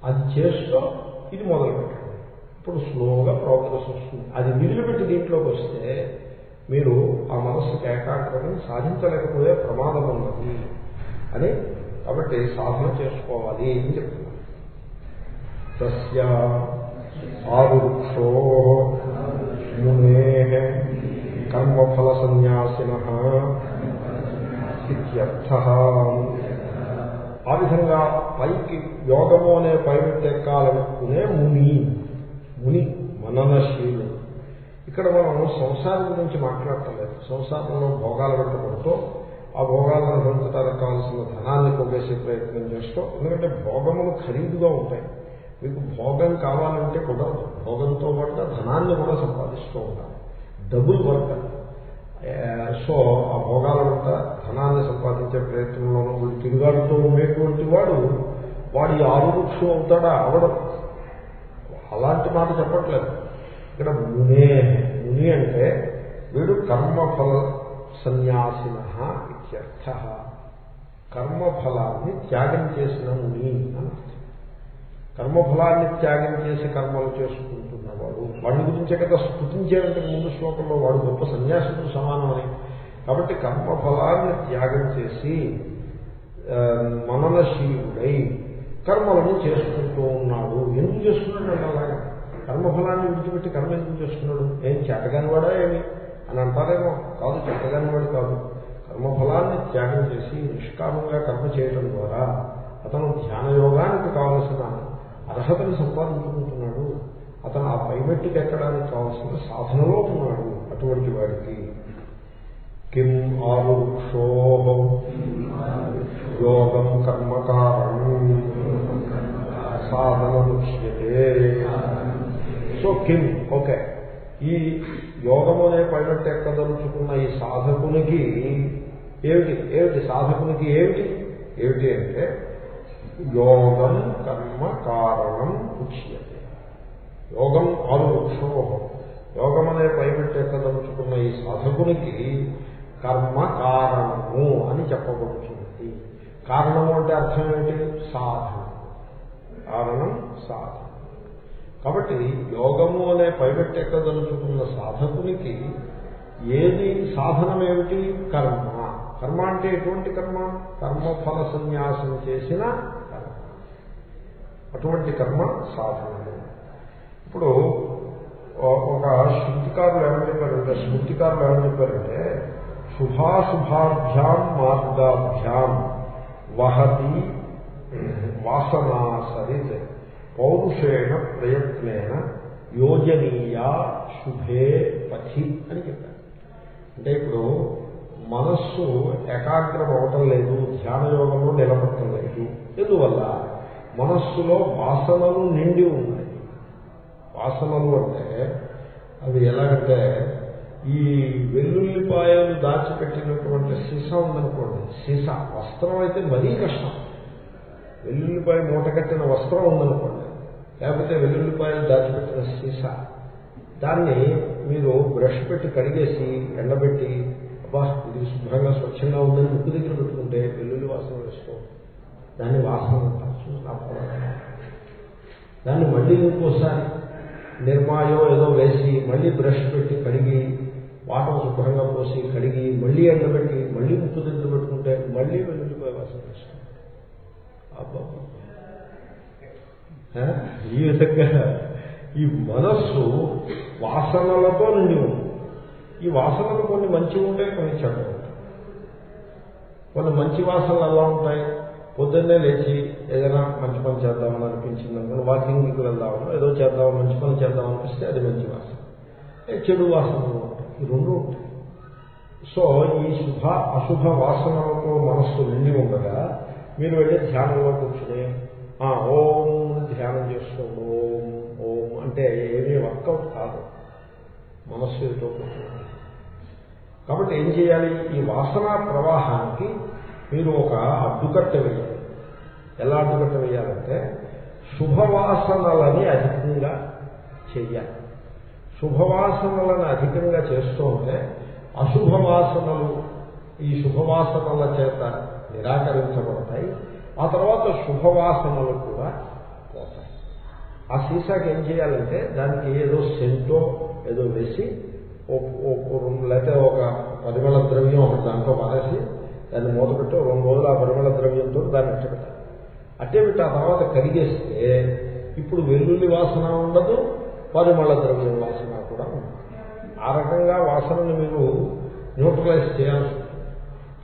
అది చేస్తూ ఇది మొదలు పెట్టండి ఇప్పుడు స్లోగా ప్రోగ్రెస్ వస్తుంది. అది విదిలిపెట్టి దీంట్లోకి వస్తే మీరు ఆ మనస్సుకి ఏకాగ్రతను సాధించలేకపోయే ప్రమాదం ఉన్నది. అని కాబట్టి సాధన చేసుకోవాలి అని చెప్తున్నారు. తస్య ఆరుక్షో మునే కర్మఫల సన్యాసిన ఇత్యర్థ. ఆ విధంగా పైకి యోగము అనే పైమెత్తెక్కాలనుకునే ముని ముని మననశీలు ఇక్కడ మనం సంసారం గురించి మాట్లాడటలేదు సంసారంలో భోగాల వెంట పడుతూ ఆ భోగాలను అనుభవించడానికి కావాల్సిన ధనాన్ని పోగేసే ప్రయత్నం చేస్తూ ఎందుకంటే భోగములు ఖరీదుగా ఉంటాయి. మీకు భోగం కావాలంటే కూడా భోగంతో పాటుగా ధనాన్ని కూడా సంపాదిస్తూ ఉండాలి. Double work. సో ఆ భోగాల వెంట ధనాన్ని సంపాదించే ప్రయత్నంలోనూ వీడు తిరుగాడుతూ ఉండేటువంటి వాడు వాడు ఈ ఆరుక్షు అవుతాడా? అవడం. అలాంటి మాట చెప్పట్లేదు. ఇక్కడ మునే ముని అంటే వీడు కర్మఫల సన్యాసిన ఇత్యర్థ. కర్మఫలాన్ని త్యాగం చేసిన ముని అని అర్థం. కర్మఫలాన్ని త్యాగం చేసి కర్మలు చేసుకుంటున్నవాడు వాడి గురించే కదా స్థుతించేందుకు ముందు శ్లోకంలో వాడు గొప్ప సన్యాసుడు సమానమని. కాబట్టి కర్మఫలాన్ని త్యాగం చేసి ఆ, మననశీలుడై కర్మలను చేసుకుంటూ ఉన్నాడు. ఎందుకు చేస్తున్నాడు అలాగా? కర్మఫలాన్ని విడిచిపెట్టి కర్మ ఎందుకు చేస్తున్నాడు ఏం చేతగాని వాడా ఏమి? అని అంటారేమో. కాదు చేతగాని వాడు కాదు. కర్మఫలాన్ని త్యాగం చేసి నిష్కామంగా కర్మ చేయడం ద్వారా అతను ధ్యానయోగానికి కావలసిన అర్హతను సంపాదించుకుంటున్నాడు. అతను ఆ పైమెట్టుకు ఎక్కడానికి కావలసిన సాధనలో ఉన్నాడు అటువంటి వాడికి. కిం ఆరుక్షోహం. యోగం కర్మకారణం సాధనముచ్యతే. సో కిం ఓకే. ఈ యోగం అనే పైనట్టు ఎక్కదలుచుకున్న ఈ సాధకునికి ఏమిటి? ఏమిటి? సాధకునికి ఏమిటి? ఏమిటి అంటే యోగం కర్మ కారణం ఉచ్యతే. యోగం ఆరు వృక్షోహం యోగం అనే పైనట్టు ఎక్కదలుచుకున్న ఈ సాధకునికి కర్మ కారణము అని చెప్పబడుతుంది కారణము అంటే అర్థం ఏమిటి? సాధన. కారణం సాధన. కాబట్టి యోగము అనే పైబెట్టి ఎక్కదలుచుకున్న సాధకునికి ఏది సాధనమేమిటి? కర్మ. కర్మ అంటే ఎటువంటి కర్మ? కర్మఫల సన్యాసం చేసిన కర్మ. అటువంటి కర్మ సాధనము. ఇప్పుడు ఒక శృతికారులు ఏమని చెప్పారంటే శృతికారులు ఏమని చెప్పారంటే శుభాశుభాభ్యాం మార్గాభ్యాం వహతి వాసనా సరిత్ పౌరుషేణ ప్రయత్నేన యోజనీయ శుభే పథి అని చెప్పారు. అంటే ఇప్పుడు మనస్సు ఏకాగ్రం అవటం లేదు ధ్యాన యోగంలో నిలబడటం లేదు. ఎందువల్ల? మనస్సులో వాసనలు నిండి ఉన్నాయి. వాసనలు అంటే అవి ఎలాగంటే ఈ వెల్లుల్లిపాయలు దాచిపెట్టినటువంటి సీసా ఉందనుకోండి సీసా వస్త్రం అయితే మరీ కష్టం. వెల్లుల్లిపాయ మూట కట్టిన వస్త్రం ఉందనుకోండి లేకపోతే వెల్లుల్లిపాయలు దాచిపెట్టిన సీసా దాన్ని మీరు బ్రష్ పెట్టి కడిగేసి ఎండబెట్టి అబ్బా ఇది శుభ్రంగా స్వచ్ఛంగా ఉందని ముక్కు దగ్గర పెట్టుకుంటే వెల్లుల్లి వాసన వేసుకో. దాన్ని వాసన దాన్ని మళ్ళీ ఇంకోసారి నిర్మాయో ఏదో వేసి మళ్ళీ బ్రష్ పెట్టి కడిగి వాటర్ శుభ్రంగా పోసి కడిగి మళ్ళీ ఎండబెట్టి మళ్ళీ ముక్కు దగ్గర పెట్టుకుంటే మళ్ళీ వెల్లుల్లిపాయ వాసన వేసుకో. ఈ విధంగా ఈ మనస్సు వాసనలతో నిండి ఉంది. ఈ వాసనలు కొన్ని మంచి ఉంటాయి కొన్ని చెడ్డ కొన్ని మంచి వాసనలు ఎలా ఉంటాయి? పొద్దున్నే లేచి ఏదైనా మంచి పని చేద్దామని అనిపించింది అనుకోండి వాకింగ్కి వెళ్దామని ఏదో చేద్దాం మంచి పని చేద్దాం అనిపిస్తే అది మంచి వాసన. చెడు వాసనలు ఉంటాయి? ఈ రెండు ఉంటాయి. సో ఈ శుభ అశుభ వాసనలతో మనస్సు నిండి ఉండగా మీరు వెళ్ళి ధ్యానంలో కూర్చుని ఆ, ఓం ధ్యానం చేస్తూ ఓం ఓం అంటే ఏమీ వర్కౌట్ కాదు. మనస్సు ఏదో కూర్చుని కాబట్టి ఏం చేయాలి? ఈ వాసన ప్రవాహానికి మీరు ఒక అడ్డుకట్ట వేయాలి. ఎలా అడ్డుకట్ట వేయాలంటే శుభవాసనలని అధికంగా చెయ్యాలి శుభవాసనలను అధికంగా చేస్తూ ఉంటే అశుభవాసనలు ఈ శుభవాసనల చేత నిరాకరించబడతాయి. ఆ తర్వాత శుభవాసనలు కూడా పోతాయి. ఆ సీసాకి ఏం చేయాలంటే దానికి ఏదో సెంటో ఏదో వేసి లేకపోతే ఒక పరిమళ ద్రవ్యం ఒకటి దాంట్లో మారేసి దాన్ని మూతపెట్టి రెండు రోజులు ఆ పరిమళ ద్రవ్యంతో దాన్ని అట్టే అట్టే పెట్టి ఆ తర్వాత కరిగేస్తే ఇప్పుడు వెల్లుల్లి వాసన ఉండదు పరిమళ ద్రవ్యం వాసన కూడా ఉండదు. ఆ రకంగా వాసనను మీరు న్యూట్రలైజ్ చేయాల్సి ఉంటుంది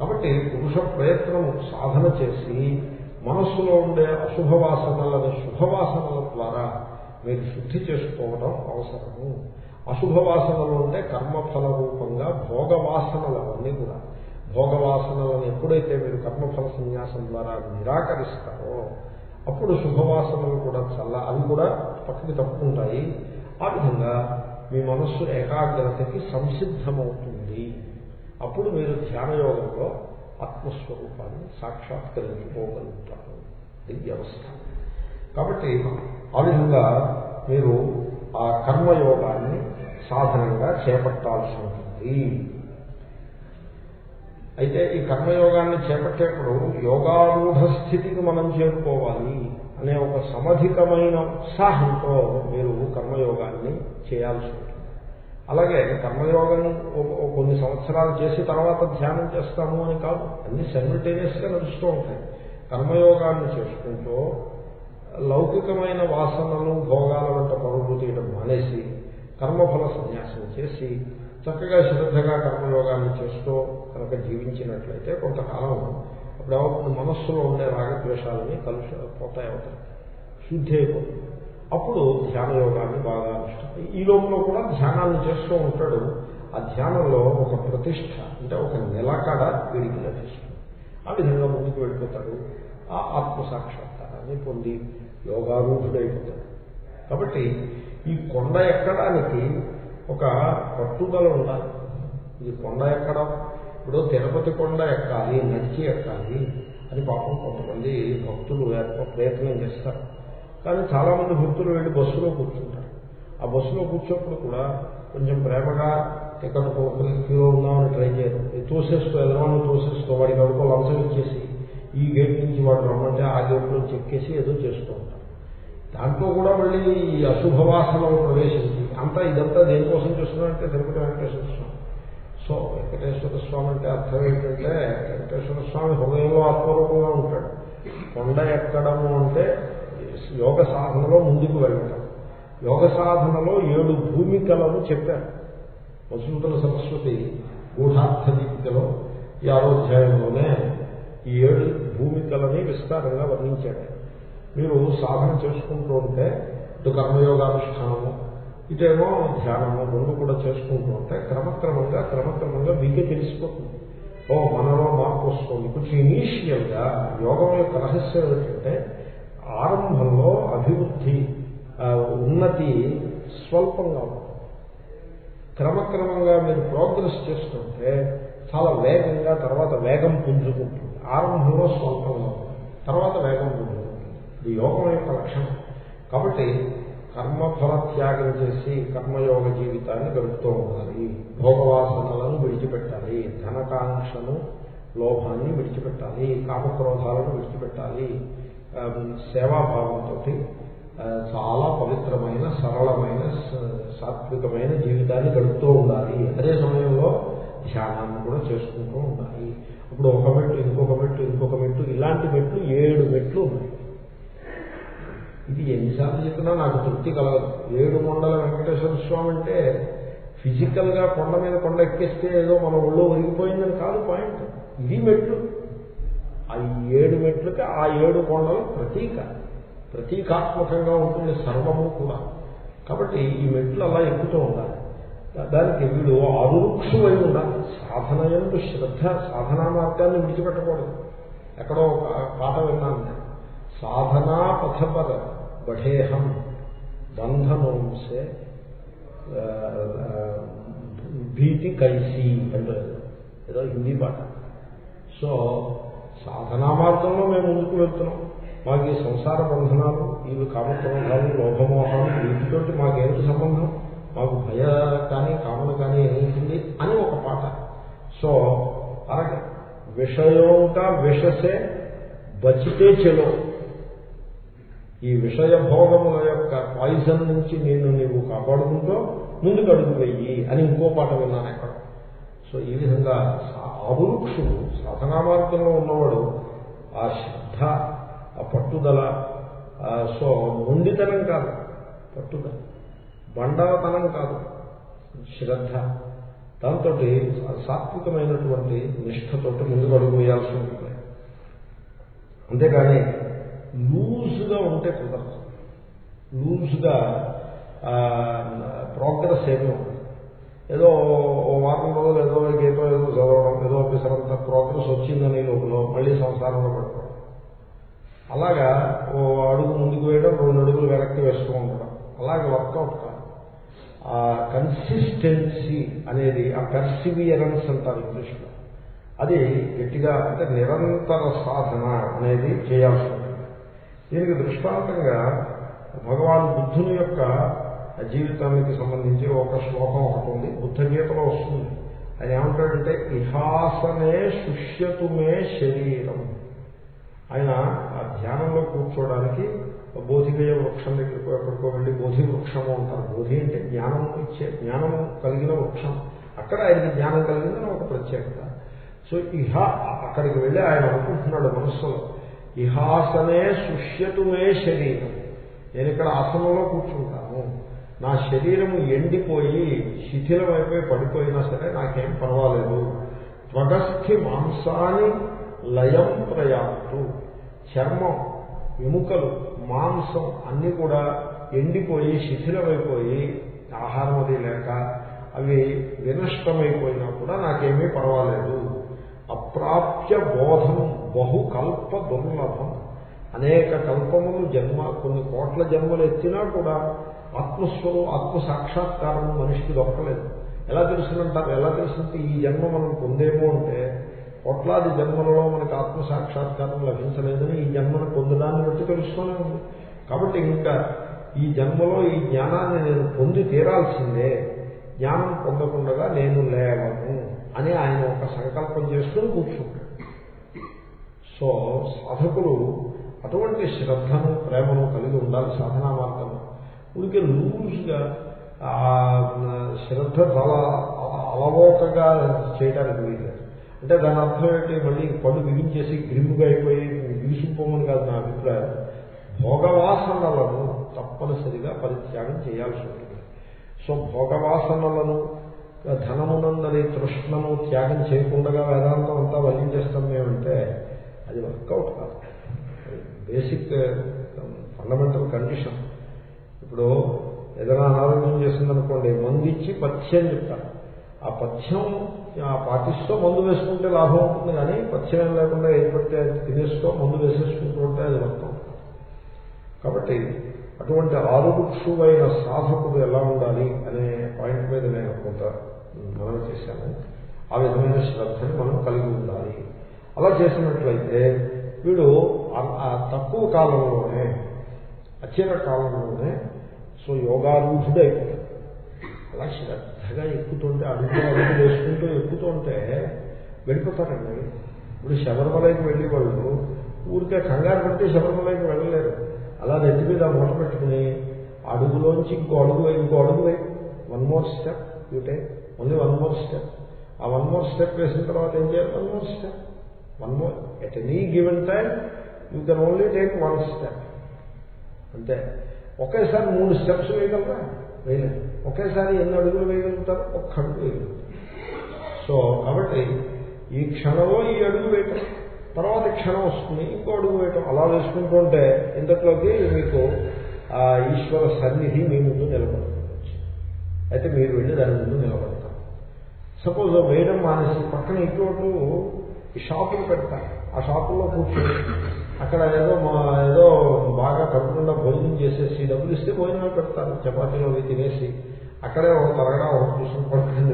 కాబట్టి పురుష ప్రయత్నం సాధన చేసి మనస్సులో ఉండే అశుభ వాసనలను శుభవాసనల ద్వారా మీరు శుద్ధి చేసుకోవడం అవసరము. అశుభ వాసనలు అంటే కర్మఫల రూపంగా భోగవాసనలు అవన్నీ కూడా. భోగవాసనలను ఎప్పుడైతే మీరు కర్మఫల సన్యాసం ద్వారా నిరాకరిస్తారో అప్పుడు శుభవాసనలు కూడా చల్ల అవి కూడా పక్కకి తప్పుకుంటాయి. ఆ విధంగా మీ మనస్సు ఏకాగ్రతకి సంసిద్ధమవుతుంది. అప్పుడు మీరు ధ్యానయోగంలో ఆత్మస్వరూపాన్ని సాక్షాత్కరించుకోగలుగుతారు. ఇది వ్యవస్థ. కాబట్టి ఆ విధంగా మీరు ఆ కర్మయోగాన్ని సాధనంగా చేపట్టాల్సి ఉంటుంది. అయితే ఈ కర్మయోగాన్ని చేపట్టేప్పుడు యోగారూఢ స్థితికి మనం చేరుకోవాలి అనే ఒక సమధికమైన ఉత్సాహంతో మీరు కర్మయోగాన్ని చేయాల్సి ఉంటుంది అలాగే కర్మయోగం కొన్ని సంవత్సరాలు చేసి తర్వాత ధ్యానం చేస్తాము అని కాదు. అన్ని గా నడుస్తూ ఉంటాయి. కర్మయోగాన్ని చేసుకుంటూ లౌకికమైన వాసనలు భోగాల వంట పరుగు తీయడం మానేసి కర్మఫల సన్యాసం చేసి చక్కగా శ్రద్ధగా కర్మయోగాన్ని చేస్తూ కనుక జీవించినట్లయితే కొంతకాలం అప్పుడు ఏమవుతుంది మనస్సులో ఉండే రాగద్వేషాలని కలుష పోతాయి అవుతాయి శుద్ధి అయిపోతుంది. అప్పుడు ధ్యాన యోగాన్ని బాగా అనుష్ఠిస్తాయి ఈ లోపల కూడా ధ్యానాన్ని చేస్తూ ఉంటాడు. ఆ ధ్యానంలో ఒక ప్రతిష్ట అంటే ఒక నిలకడ వీడికి లభిస్తుంది. ఆ విధంగా ముందుకు వెళ్ళిపోతాడు. ఆ ఆత్మసాక్షాత్కారాన్ని పొంది యోగారూఢుడైపోతాడు కాబట్టి ఈ కొండ ఎక్కడానికి ఒక పట్టుదల ఉండాలి. ఇది కొండ ఎక్కడం ఇప్పుడు తిరుపతి కొండ ఎక్కాలి నడిచి ఎక్కాలి అని పాపం కొంతమంది భక్తులు ప్రయత్నం చేస్తారు. కానీ చాలామంది భక్తులు వెళ్ళి బస్సులో కూర్చుంటారు. ఆ బస్సులో కూర్చోప్పుడు కూడా కొంచెం ప్రేమగా టికెట్ క్యూలో ఉందామని ట్రై చేయరు. తోసేస్తూ ఎదరవాళ్ళు తోసేస్తూ వాడికి అడుగు లంచం ఇచ్చేసి ఈ గేట్ నుంచి వాడు రమ్మంటే ఆ గేట్ నుంచి ఎక్కేసి ఏదో చేస్తూ ఉంటారు. దాంట్లో కూడా మళ్ళీ ఈ ప్రవేశించి అంతా ఇదంతా దేనికోసం చేస్తున్నారంటే తిరుపతి వెంకటేశ్వర స్వామి. సో వెంకటేశ్వర స్వామి అంటే అర్థం ఏంటంటే వెంకటేశ్వర స్వామి హృదయంలో ఆత్మరూపంగా ఉంటాడు. కొండ ఎక్కడము అంటే యోగ సాధనలో ముందుకు వెళ్ళటం యోగ సాధనలో ఏడు భూమికలను చెప్పారు. వసుంధర సరస్వతి గూఢార్థ దీపికలో ఈ ఆరోధ్యాయంలోనే ఈ ఏడు భూమికలని విస్తారంగా వర్ణించాడు. మీరు సాధన చేసుకుంటూ ఉంటే ఇటు కర్మయోగానుష్ఠానము ఇటేమో ధ్యానము రెండు కూడా చేసుకుంటూ ఉంటే క్రమక్రమంగా క్రమక్రమంగా మీకే తెలిసిపోతుంది. ఓ మనలో మార్పు వస్తుంది. కొంచెం ఇనీషియల్గా యోగం యొక్క రహస్యం ఏంటంటే ఆరంభంలో అభివృద్ధి ఉన్నతి స్వల్పంగా ఉంటుంది క్రమక్రమంగా మీరు ప్రోగ్రెస్ చేస్తుంటే చాలా వేగంగా తర్వాత వేగం పుంజుకుంటుంది. ఆరంభంలో స్వల్పంగా తర్వాత వేగం పుంజుకుంటుంది. ఇది యోగం యొక్క లక్షణం. కాబట్టి కర్మఫల త్యాగం చేసి కర్మయోగ జీవితాన్ని గడుపుతూ ఉండాలి. భోగవాసనలను విడిచిపెట్టాలి. ధనకాంక్షను లోభాన్ని విడిచిపెట్టాలి. కామక్రోధాలను విడిచిపెట్టాలి. సేవాభావంతో చాలా పవిత్రమైన సరళమైన సాత్వికమైన జీవితాన్ని గడుపుతూ ఉండాలి. అదే సమయంలో ధ్యానాన్ని కూడా చేసుకుంటూ ఉండాలి. ఇప్పుడు ఒక మెట్టు ఇంకొక మెట్టు ఇంకొక మెట్టు ఇలాంటి మెట్లు ఏడు మెట్లు ఉన్నాయి. ఇది ఎన్నిసార్లు చెప్పినా నాకు తృప్తి కలగదు. ఏడు కొండల వెంకటేశ్వర స్వామి అంటే ఫిజికల్గా కొండ మీద కొండ ఎక్కేస్తే ఏదో మన ఒళ్ళో ఒరిగిపోయిందని కాదు పాయింట్. ఇది మెట్లు. ఆ ఏడు మెట్లకి ఆ ఏడు కొండలు ప్రతీక. ప్రతీకాత్మకంగా ఉంటుంది సర్వము కూడా. కాబట్టి ఈ మెట్లు అలా ఎక్కుతూ ఉండాలి. దానికి వీడు ఆరుక్షు ఉండాలి. సాధన ఎందు శ్రద్ధ సాధనా మార్గాన్ని విడిచిపెట్టకూడదు. ఎక్కడో ఒక పాట విన్నాను నేను. సాధనా పథపర బఢేహం బంధనోంసే భీతి కైసి అంటే ఏదో హిందీ పాట. సో సాధనా మార్గంలో మేము ముందుకు వెళ్తున్నాం. మాకు ఈ సంసార బంధనాలు ఇవి కామక్రోధాలు లోభమోహాలు వీటితోటి మాకేమిటి సంబంధం? మాకు భయ కానీ కామన కానీ ఏముంటుంది అని ఒక పాట. సో అలాగే విషయోంకా విషసే బచితే చెలో. ఈ విషయ భోగముల యొక్క పాయిజన్ నుంచి నేను నీవు కాపాడుకుంటూ ముందుకు అడుగు వెయ్యి అని ఇంకో పాట విన్నాను అక్కడ సో ఈ విధంగా సా- సాధనా మార్గంలో ఉన్నవాడు ఆ శ్రద్ధ ఆ పట్టుదల సో మొండితనం కాదు. పట్టుదల. బండాతనం కాదు. శ్రద్ధ. దాంతో సాత్వికమైనటువంటి నిష్ఠతోటి ముందుకు అడుగు వేయాల్సి ఉంటుంది. అంతేకాని లూజ్గా ఉంటే కుదరదు. లూజ్గా ప్రోగ్రెస్ ఏమీ ఉండదు. ఏదో ఓ వారం రోజులు ఏదో గీతో ఏదో చదవడం ఏదో పిసరంత ప్రోగ్రెస్ వచ్చిందని లోపల మళ్ళీ సంసారంలో పడుకోవడం. అలాగా ఓ అడుగు ముందుకు వేయడం రెండు అడుగులు వెనక్కి వేస్తూ ఉండడం. అలాగే వర్కౌట్ కాదు. ఆ కన్సిస్టెన్సీ అనేది ఆ పర్సివియరెన్స్ అంటారు ఇంగ్లీష్లో. అది గట్టిగా అంటే నిరంతర సాధన అనేది చేయాల్సి ఉంటుంది. దీనికి దృష్టాంతంగా భగవాన్ బుద్ధుని యొక్క జీవితానికి సంబంధించి ఒక శ్లోకం ఒకటి ఉంది బుద్ధ గీతలో వస్తుంది. ఆయన ఏమంటాడంటే ఇహాసనే శుష్యతుమే శరీరం. ఆయన ఆ ధ్యానంలో కూర్చోవడానికి బోధిగయ వృక్షం దగ్గరకు ఎక్కడికో వెళ్ళి బోధి వృక్షము అంటారు. బోధి అంటే జ్ఞానం ఇచ్చే జ్ఞానము కలిగిన వృక్షం. అక్కడ ఆయనకి జ్ఞానం కలిగిందని ఒక ప్రత్యేకత. సో ఇహ అక్కడికి వెళ్ళి ఆయన అనుకుంటున్నాడు మనస్సులో ఇహాసనే శుష్యతుమే శరీరం. నేను ఇక్కడ ఆసనంలో కూర్చుంటాను. నా శరీరము ఎండిపోయి శిథిలమైపోయి పడిపోయినా సరే నాకేం పర్వాలేదు. త్వగస్థి మాంసాన్ని లయం ప్రయాత్తు చర్మం ఎముకలు మాంసం అన్నీ కూడా ఎండిపోయి శిథిలమైపోయి ఆహారం అది లేక అవి వినష్టమైపోయినా కూడా నాకేమీ పర్వాలేదు. అప్రాప్య బోధం బహుకల్ప దుర్లభం. అనేక కల్పములు జన్మ కొన్ని కోట్ల జన్మలు ఎత్తినా కూడా ఆత్మస్వరూ ఆత్మ సాక్షాత్కారం మనిషికి దొరకలేదు. ఎలా తెలుసునంటారు? ఎలా తెలుసుంటే ఈ జన్మ మనం పొందేమో అంటే కోట్లాది జన్మలలో మనకు ఆత్మ సాక్షాత్కారం లభించలేదని ఈ జన్మను పొందడాన్ని బట్టి తెలుస్తూనే ఉంది. కాబట్టి ఇంకా ఈ జన్మలో ఈ జ్ఞానాన్ని నేను పొంది తీరాల్సిందే. జ్ఞానం పొందకుండా నేను లేవను అని ఆయన ఒక సంకల్పం చేసుకుని కూర్చుంటాడు. సో సాధకులు అటువంటి శ్రద్ధను ప్రేమను కలిగి ఉండాలి సాధనా మార్గంలో. ఊరికే లూజ్గా శ్రద్ధ చాలా అలవోకగా చేయడానికి వీలేదు అంటే దాని అర్థం ఏంటి? మళ్ళీ పళ్ళు బిగించేసి గ్రిమ్గా అయిపోయి బిగిసిపోమని కాదు నా అభిప్రాయం. భోగవాసనలను తప్పనిసరిగా పరిత్యాగం చేయాల్సి ఉంటుంది. సో భోగవాసనలను ధనమునందని తృష్ణను త్యాగం చేయకుండా వేదాంతం అంతా వర్ణించేస్తాం మేమంటే అది వర్కౌట్ కాదు. బేసిక్ ఫండమెంటల్ కండిషన్ ఇప్పుడు ఏదైనా అనారోగ్యం చేసిందనుకోండి మందు ఇచ్చి పథ్యం చెప్తారు. ఆ పథ్యం పాటిస్తూ మందు వేసుకుంటే లాభం ఉంటుంది కానీ పథ్యం లేకుండా ఏం పడితే తినేస్తూ మందు వేసేసుకుంటూ ఉంటే అది వర్కౌట్ కాబట్టి అటువంటి ఆరుక్షువైన సాధకుడు ఎలా ఉండాలి అనే పాయింట్ మీద నేను కొంత మనం చేశాను. ఆ విధమైన శ్రద్ధని మనం కలిగి ఉండాలి. అలా చేసినట్లయితే వీడు తక్కువ కాలంలోనే అచిర కాలంలోనే సో యోగారూఢుడు అయిపోతాడు అలా శ్రద్ధగా ఎక్కుతుంటే అడుగులు అడుగు వేసుకుంటూ ఎక్కుతుంటే వెళ్ళిపోతారండి. ఇప్పుడు శబరిమలైకి వెళ్ళి వాళ్ళు ఊరికే కంగారు పడితే శబరిమలైకి వెళ్ళలేరు. అలా నెత్తి మీద మూట పెట్టుకుని అడుగులోంచి ఇంకో అడుగు ఇంకో అడుగు one more step you only one more step ఆ వన్ మోర్ స్టెప్ వేసిన తర్వాత ఏం చేయాలి? One more step one more at any given time you can only take one step అంతే. ఒకేసారి మూడు స్టెప్స్ వేయగలరా? వేయలేదు. ఒకేసారి ఎన్ని అడుగులు వేయగలుగుతారు? ఒక్క అడుగు వేయగలుగుతారు సో కాబట్టి ఈ క్షణంలో ఈ అడుగు వేయటం తర్వాత క్షణం వస్తుంది ఇంకో అడుగు వేయటం. అలా వేసుకుంటూ ఉంటే ఇంతట్లోకి మీకు ఆ ఈశ్వర సన్నిధి మీ ముందు నిలబడుతుంది. అయితే మీరు వెళ్ళి దాని ముందు నిలబడతారు. సపోజ్ వేయడం మానేసి పక్కన ఇటువంటి ఈ షాపులు పెడతారు. ఆ షాపుల్లో కూర్చొని అక్కడ ఏదో మా ఏదో బాగా కడుపుకుండా భోజనం చేసేసి డబ్బులు ఇస్తే భోజనమే పెడతారు. చపాతీలో అవి తినేసి అక్కడే ఒక తరగడా ఒక చూసుకుని పడుతుంది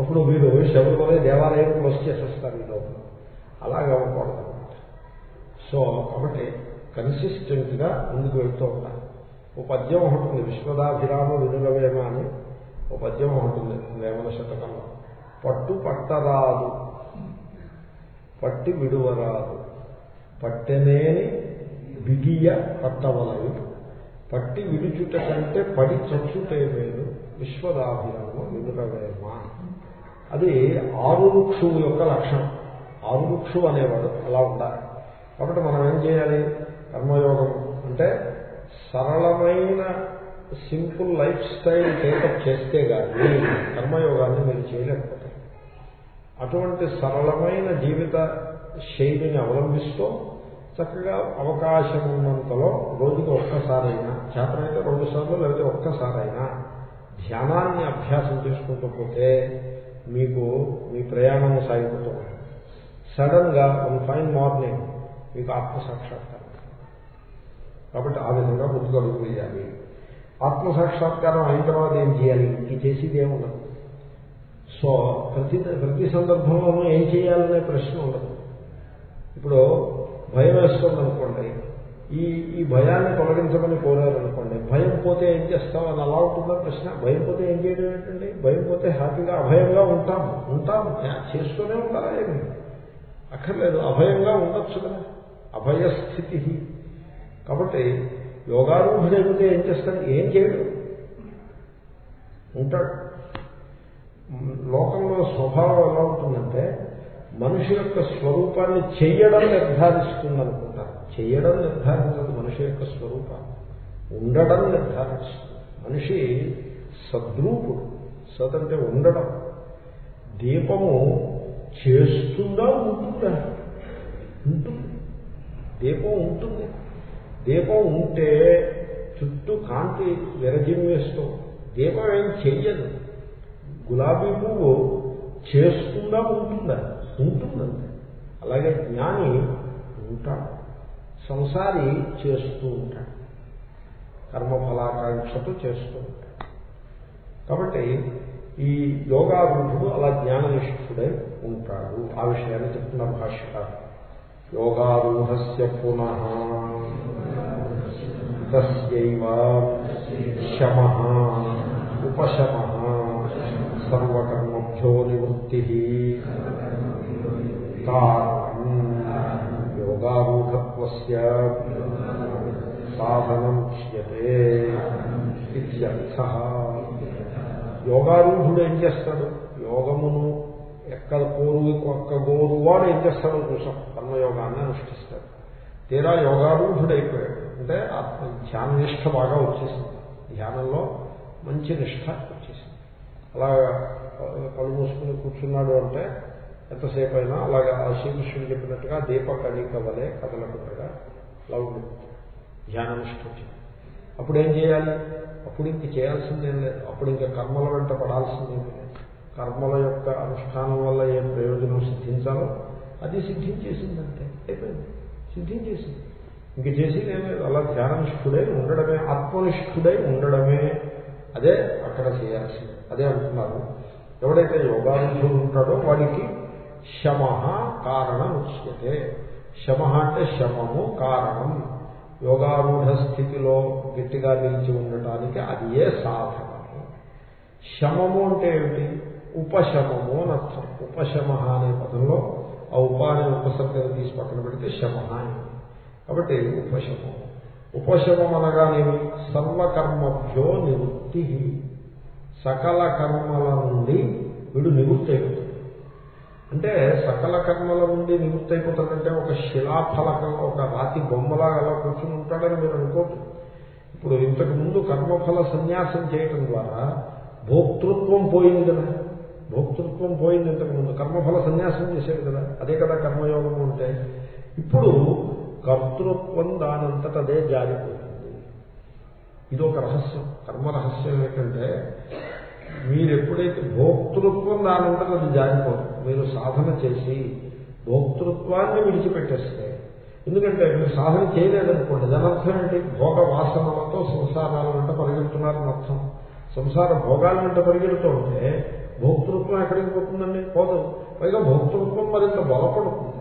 అప్పుడు మీరు శబరిమల దేవాలయం క్లోజ్ చేసేస్తారు ఈ లోపల. అలాగే అవ్వకూడదు సో కాబట్టి కన్సిస్టెంట్గా ముందుకు వెళ్తూ ఉండాలి ఓ పద్యం ఉంటుంది విశ్వదాభిరామ వినులవేమ అని. ఓ పద్యం ఉంటుంది వేమన శతకంలో. పట్టు పట్టరాదు పట్టి విడువరాదు. పట్టెనేని బిగియ పట్టవలవి పట్టి విడుచుట కంటే పడి చచ్చుటే మేలు. విశ్వదాభిరామ వినురవేమ అది ఆరురుక్షువు యొక్క లక్షణం. ఆరురుక్షు అనేవాడు అలా ఉండాలి. కాబట్టి మనం ఏం చేయాలి? కర్మయోగం అంటే సరళమైన సింపుల్ లైఫ్ స్టైల్ టేకప్ చేస్తే కానీ కర్మయోగాన్ని మీరు చేయలేకపోతారు. అటువంటి సరళమైన జీవిత శైలిని అవలంబిస్తూ చక్కగా అవకాశం ఉన్నంతలో రోజుకి ఒక్కసారైనా చేతనైతే రెండు సార్లు లేకపోతే ఒక్కసారైనా ధ్యానాన్ని అభ్యాసం చేసుకుంటూ పోతే మీకు మీ ప్రయాణం సాగిపోతూ ఉంటుంది సడన్గా వన్ ఫైన్ మార్నింగ్ మీకు ఆత్మసాక్షాత్కారం. కాబట్టి ఆ విధంగా ముందుకు వేయాలి ఆత్మసాక్షాత్కారం అయిన తర్వాత ఏం చేయాలి? ఇది చేసేది ఏముండదు. సో ప్రతి ప్రతి సందర్భంలోనూ ఏం చేయాలనే ప్రశ్న ఉండదు. ఇప్పుడు భయం వేస్తుంది అనుకోండి. ఈ ఈ భయాన్ని తొలగించమని కోరారనుకోండి భయం పోతే ఏం చేస్తాం? అని అలా ఉంటుందా ప్రశ్న? భయం పోతే ఏం చేయడం ఏంటండి? భయం పోతే హ్యాపీగా అభయంగా ఉంటాం ఉంటాం చేస్తూనే ఉంటారా ఏమి? అక్కర్లేదు. అభయంగా ఉండొచ్చు కదా. అభయస్థితి. కాబట్టి యోగారూఢుడైపోతే ఏం చేస్తాడు? ఏం చేయడు. ఉంటాడు. లోకంలో స్వభావం ఎలా ఉంటుందంటే మనిషి యొక్క స్వరూపాన్ని చెయ్యడం నిర్ధారిస్తుంది అనుకుంటారు చెయ్యడం నిర్ధారించదు మనిషి యొక్క స్వరూపాన్ని. ఉండడం నిర్ధారిస్తుంది. మనిషి సద్రూపుడు. సత్ అంటే ఉండడం. దీపము చేస్తుందా ఉంటుందా? ఉంటుంది. దీపం ఉంటుంది. దీపం ఉంటే చుట్టూ కాంతి విరజిమ్మేస్తూ దీపం ఏం చెయ్యదు. గులాబీ పువ్వు చేస్తుందా ఉంటుందా? ఉంటుందండి. అలాగే జ్ఞాని ఉంటాడు. సంసారి చేస్తూ ఉంటాడు. కర్మఫలాకాంక్షతో చేస్తూ ఉంటాడు. కాబట్టి ఈ యోగారూఢుడు అలా జ్ఞాననిష్ఠుడై ఉంటాడు. ఆ విషయాన్ని చెప్తున్న భాష్యకారు. యోగారూఢస్య పునః తస్యైవ శమ ఉపశమ సర్వకర్మభ్యో నివృత్తి కారణం యోగారూఢత్వస్య సాధనం క్ష్యతే ఇత్యర్థ. యోగారూఢుడు ఏం చేస్తాడు? యోగమును ఎక్కడ కోరు ఒక్క గోరు వాడు ఏం చేస్తాడో చూసాం. కర్మయోగాన్ని అనుష్ఠిస్తాడు. తీరా యోగారూఢుడైపోయాడు అంటే ధ్యాన నిష్ట బాగా వచ్చేసింది. ధ్యానంలో మంచి నిష్ఠ వచ్చేసింది. అలాగా కళ్ళు మూసుకుని కూర్చున్నాడు అంటే ఎంతసేపు అయినా అలాగా ఆ శ్రీకృష్ణుడు చెప్పినట్టుగా దీప కళిక వలె కదలకుండగా అలా ఉంటుంది ధ్యాన నిష్ఠ అప్పుడు ఏం చేయాలి? అప్పుడు ఇంక చేయాల్సిందేం లేదు. అప్పుడు ఇంకా కర్మల వెంట పడాల్సిందేం లేదు. కర్మల యొక్క అనుష్ఠానం వల్ల ఏం ప్రయోజనం సిద్ధించాలో అది సిద్ధించేసిందంటే అయిపోయింది. సిద్ధించేసింది. ఇంక చేసేది ఏం లేదు. అలా ధ్యాననిష్ఠుడై ఉండడమే ఆత్మనిష్ఠుడై ఉండడమే. అదే అక్కడ చేయాల్సింది. అదే అంటున్నారు. ఎవడైతే యోగానుభుడు ఉంటాడో వాడికి శమ కారణం ఉచ్యతే. శమ అంటే శమము కారణం. యోగారూఢ స్థితిలో గట్టిగా నిలిచి ఉండటానికి అది ఏ సాధనము? శమము అంటే ఏమిటి? ఉపశమము అని అర్థం. ఉపశమ అనే పదంలో ఆ ఉప అనే ఉపసర్గను తీసి పక్కన పెడితే శమ అని. కాబట్టి ఉపశమం ఉపశమం అనగానేమి? సర్వకర్మభ్యో నివృత్తి. సకల కర్మల నుండి వీడు నివృత్తి అయిపోతాడు. అంటే సకల కర్మల నుండి నివృత్తి అయిపోతాడంటే ఒక శిలాఫలకం ఒక రాతి బొమ్మలా అలా కూర్చుని ఉంటాడని మీరు అనుకోదు ఇప్పుడు ఇంతకుముందు కర్మఫల సన్యాసం చేయటం ద్వారా భోక్తృత్వం పోయింది కదా. భోక్తృత్వం పోయింది ఇంతకుముందు కర్మఫల సన్యాసం చేసేది కదా. అదే కదా కర్మయోగం ఉంటే ఇప్పుడు కర్తృత్వం దానంతట అదే జారిపోతుంది. ఇది ఒక రహస్యం. కర్మ రహస్యం ఏంటంటే మీరు ఎప్పుడైతే భోక్తృత్వం దాని దానంతట అది జారిపోదు మీరు సాధన చేసి భోక్తృత్వాన్ని విడిచిపెట్టేస్తే. ఎందుకంటే మీరు సాధన చేయలేదనుకోండి. దానర్థం ఏంటి? భోగ వాసనలతో సంసారాల వెంట పరిగెడుతున్నారని అర్థం సంసార భోగాల వెంట పరిగెడుతూ ఉంటే భోక్తృత్వం ఎక్కడికి పోతుందండి? పోదు. పైగా భోక్తృత్వం మరింత బలపడుతుంది.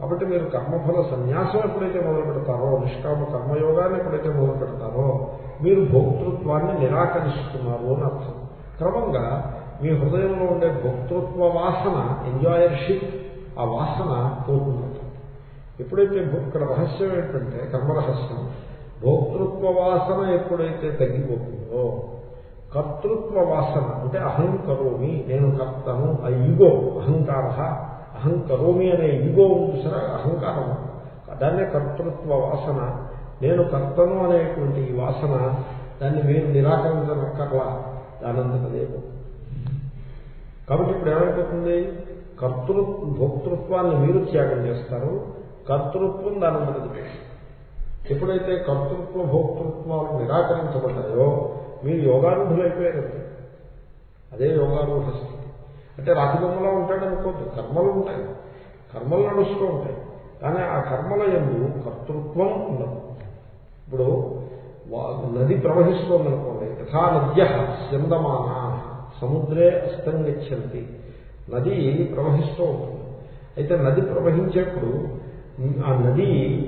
కాబట్టి మీరు కర్మఫల సన్యాసం ఎప్పుడైతే మొదలు పెడతారో నిష్కామ కర్మయోగాన్ని ఎప్పుడైతే మొదలు పెడతారో మీరు భోక్తృత్వాన్ని నిరాకరిస్తున్నారు అని అర్థం. క్రమంగా మీ హృదయంలో ఉండే భోక్తృత్వ వాసన ఎంజాయర్షిప్ ఆ వాసన పోతుంది ఎప్పుడైతే ఇక్కడ రహస్యం ఏంటంటే కర్మరహస్యం భోక్తృత్వ వాసన ఎప్పుడైతే తగ్గిపోతుందో కర్తృత్వ వాసన అంటే అహం కరోమి నేను కర్తను ఆ ఈగో అహంకార అహంకరోమి అనే ఈగో ఉంది సరే అహంకారం దాన్నే కర్తృత్వ వాసన నేను కర్తను అనేటువంటి ఈ వాసన దాన్ని మీరు నిరాకరించనక్కర్లా. దానంతటదే కాబట్టి ఇప్పుడు ఏమైపోతుంది? కర్తృ భోక్తృత్వాన్ని మీరు త్యాగం చేస్తారు. కర్తృత్వం దానంతటది ఎప్పుడైతే కర్తృత్వ భోక్తృత్వాలు నిరాకరించబడ్డాయో మీరు యోగారూఢులైపోయారండి అదే యోగారూఢ స్థితి. అంటే రాతిబొమ్మలా ఉంటాడనుకోద్దు కర్మలు ఉంటాయి. కర్మలు నడుస్తూ ఉంటాయి. కానీ ఆ కర్మల ఎందు కర్తృత్వం ఉండదు. ఇప్పుడు నది ప్రవహిస్తోందనుకోండి యథా నద్య స్యందమాన సముద్రే అస్తంగచ్చంతి నది ప్రవహిస్తూ ఉంటుంది. అయితే నది ప్రవహించేప్పుడు ఆ నది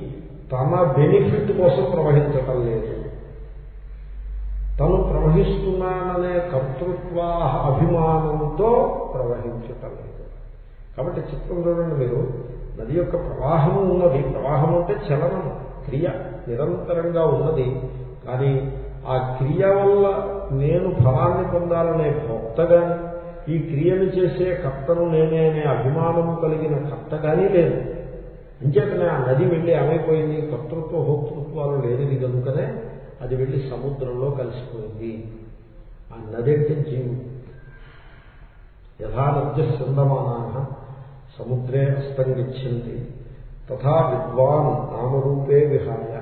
తన బెనిఫిట్ కోసం ప్రవహించటం లేదు. తను ప్రవహిస్తున్నాననే కర్తృత్వ అభిమానంతో ప్రవహించటం లేదు. కాబట్టి చిత్రం చూడండి మీరు. నది యొక్క ప్రవాహము ఉన్నది. ప్రవాహం అంటే చలనము క్రియ. నిరంతరంగా ఉన్నది. కానీ ఆ క్రియ వల్ల నేను ఫలాన్ని పొందాలనే భోక్తగా ఈ క్రియను చేసే కర్తను నేనే అనే అభిమానము కలిగిన కర్త కానీ లేదు. అంచేతనే ఆ నది వెళ్ళి ఏమైపోయింది? కర్తృత్వ భోక్తృత్వాలు లేనిది కనుకనే అది వెళ్ళి సముద్రంలో కలిసిపోయింది. ఆ నది అంటే జీవుడు. యథానద్య సందమానా సముద్రే అస్తంగిచ్చంది తథా విద్వాన్ నామరూపే విహాయ.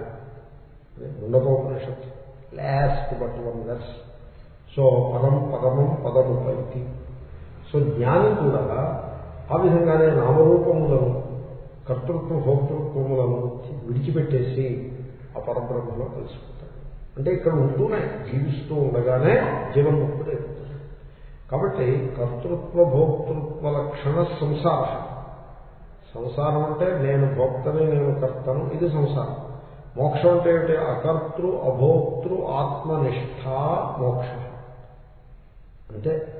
Mundakopanishad last but one verse so పదం పదమం పదముపైతి సో జ్ఞాని కూడా ఆ విధంగానే నామరూపములను కర్తృత్వ భోక్తృత్వములను విడిచిపెట్టేసి ఆ పరబ్రహ్మలో కలిసిపోతాడు. అంటే ఇక్కడ ఉంటూనే జీవిస్తూ ఉండగానే జీవన్ముక్తుడైపోతాడు కాబట్టి కర్తృత్వ భోక్తృత్వ లక్షణ సంసార. సంసారం అంటే నేను భోక్తనే నేను కర్తను ఇది సంసారం. మోక్షం అంటే ఏమిటి? అకర్తృ అభోక్తృ ఆత్మనిష్ట మోక్ష. అంటే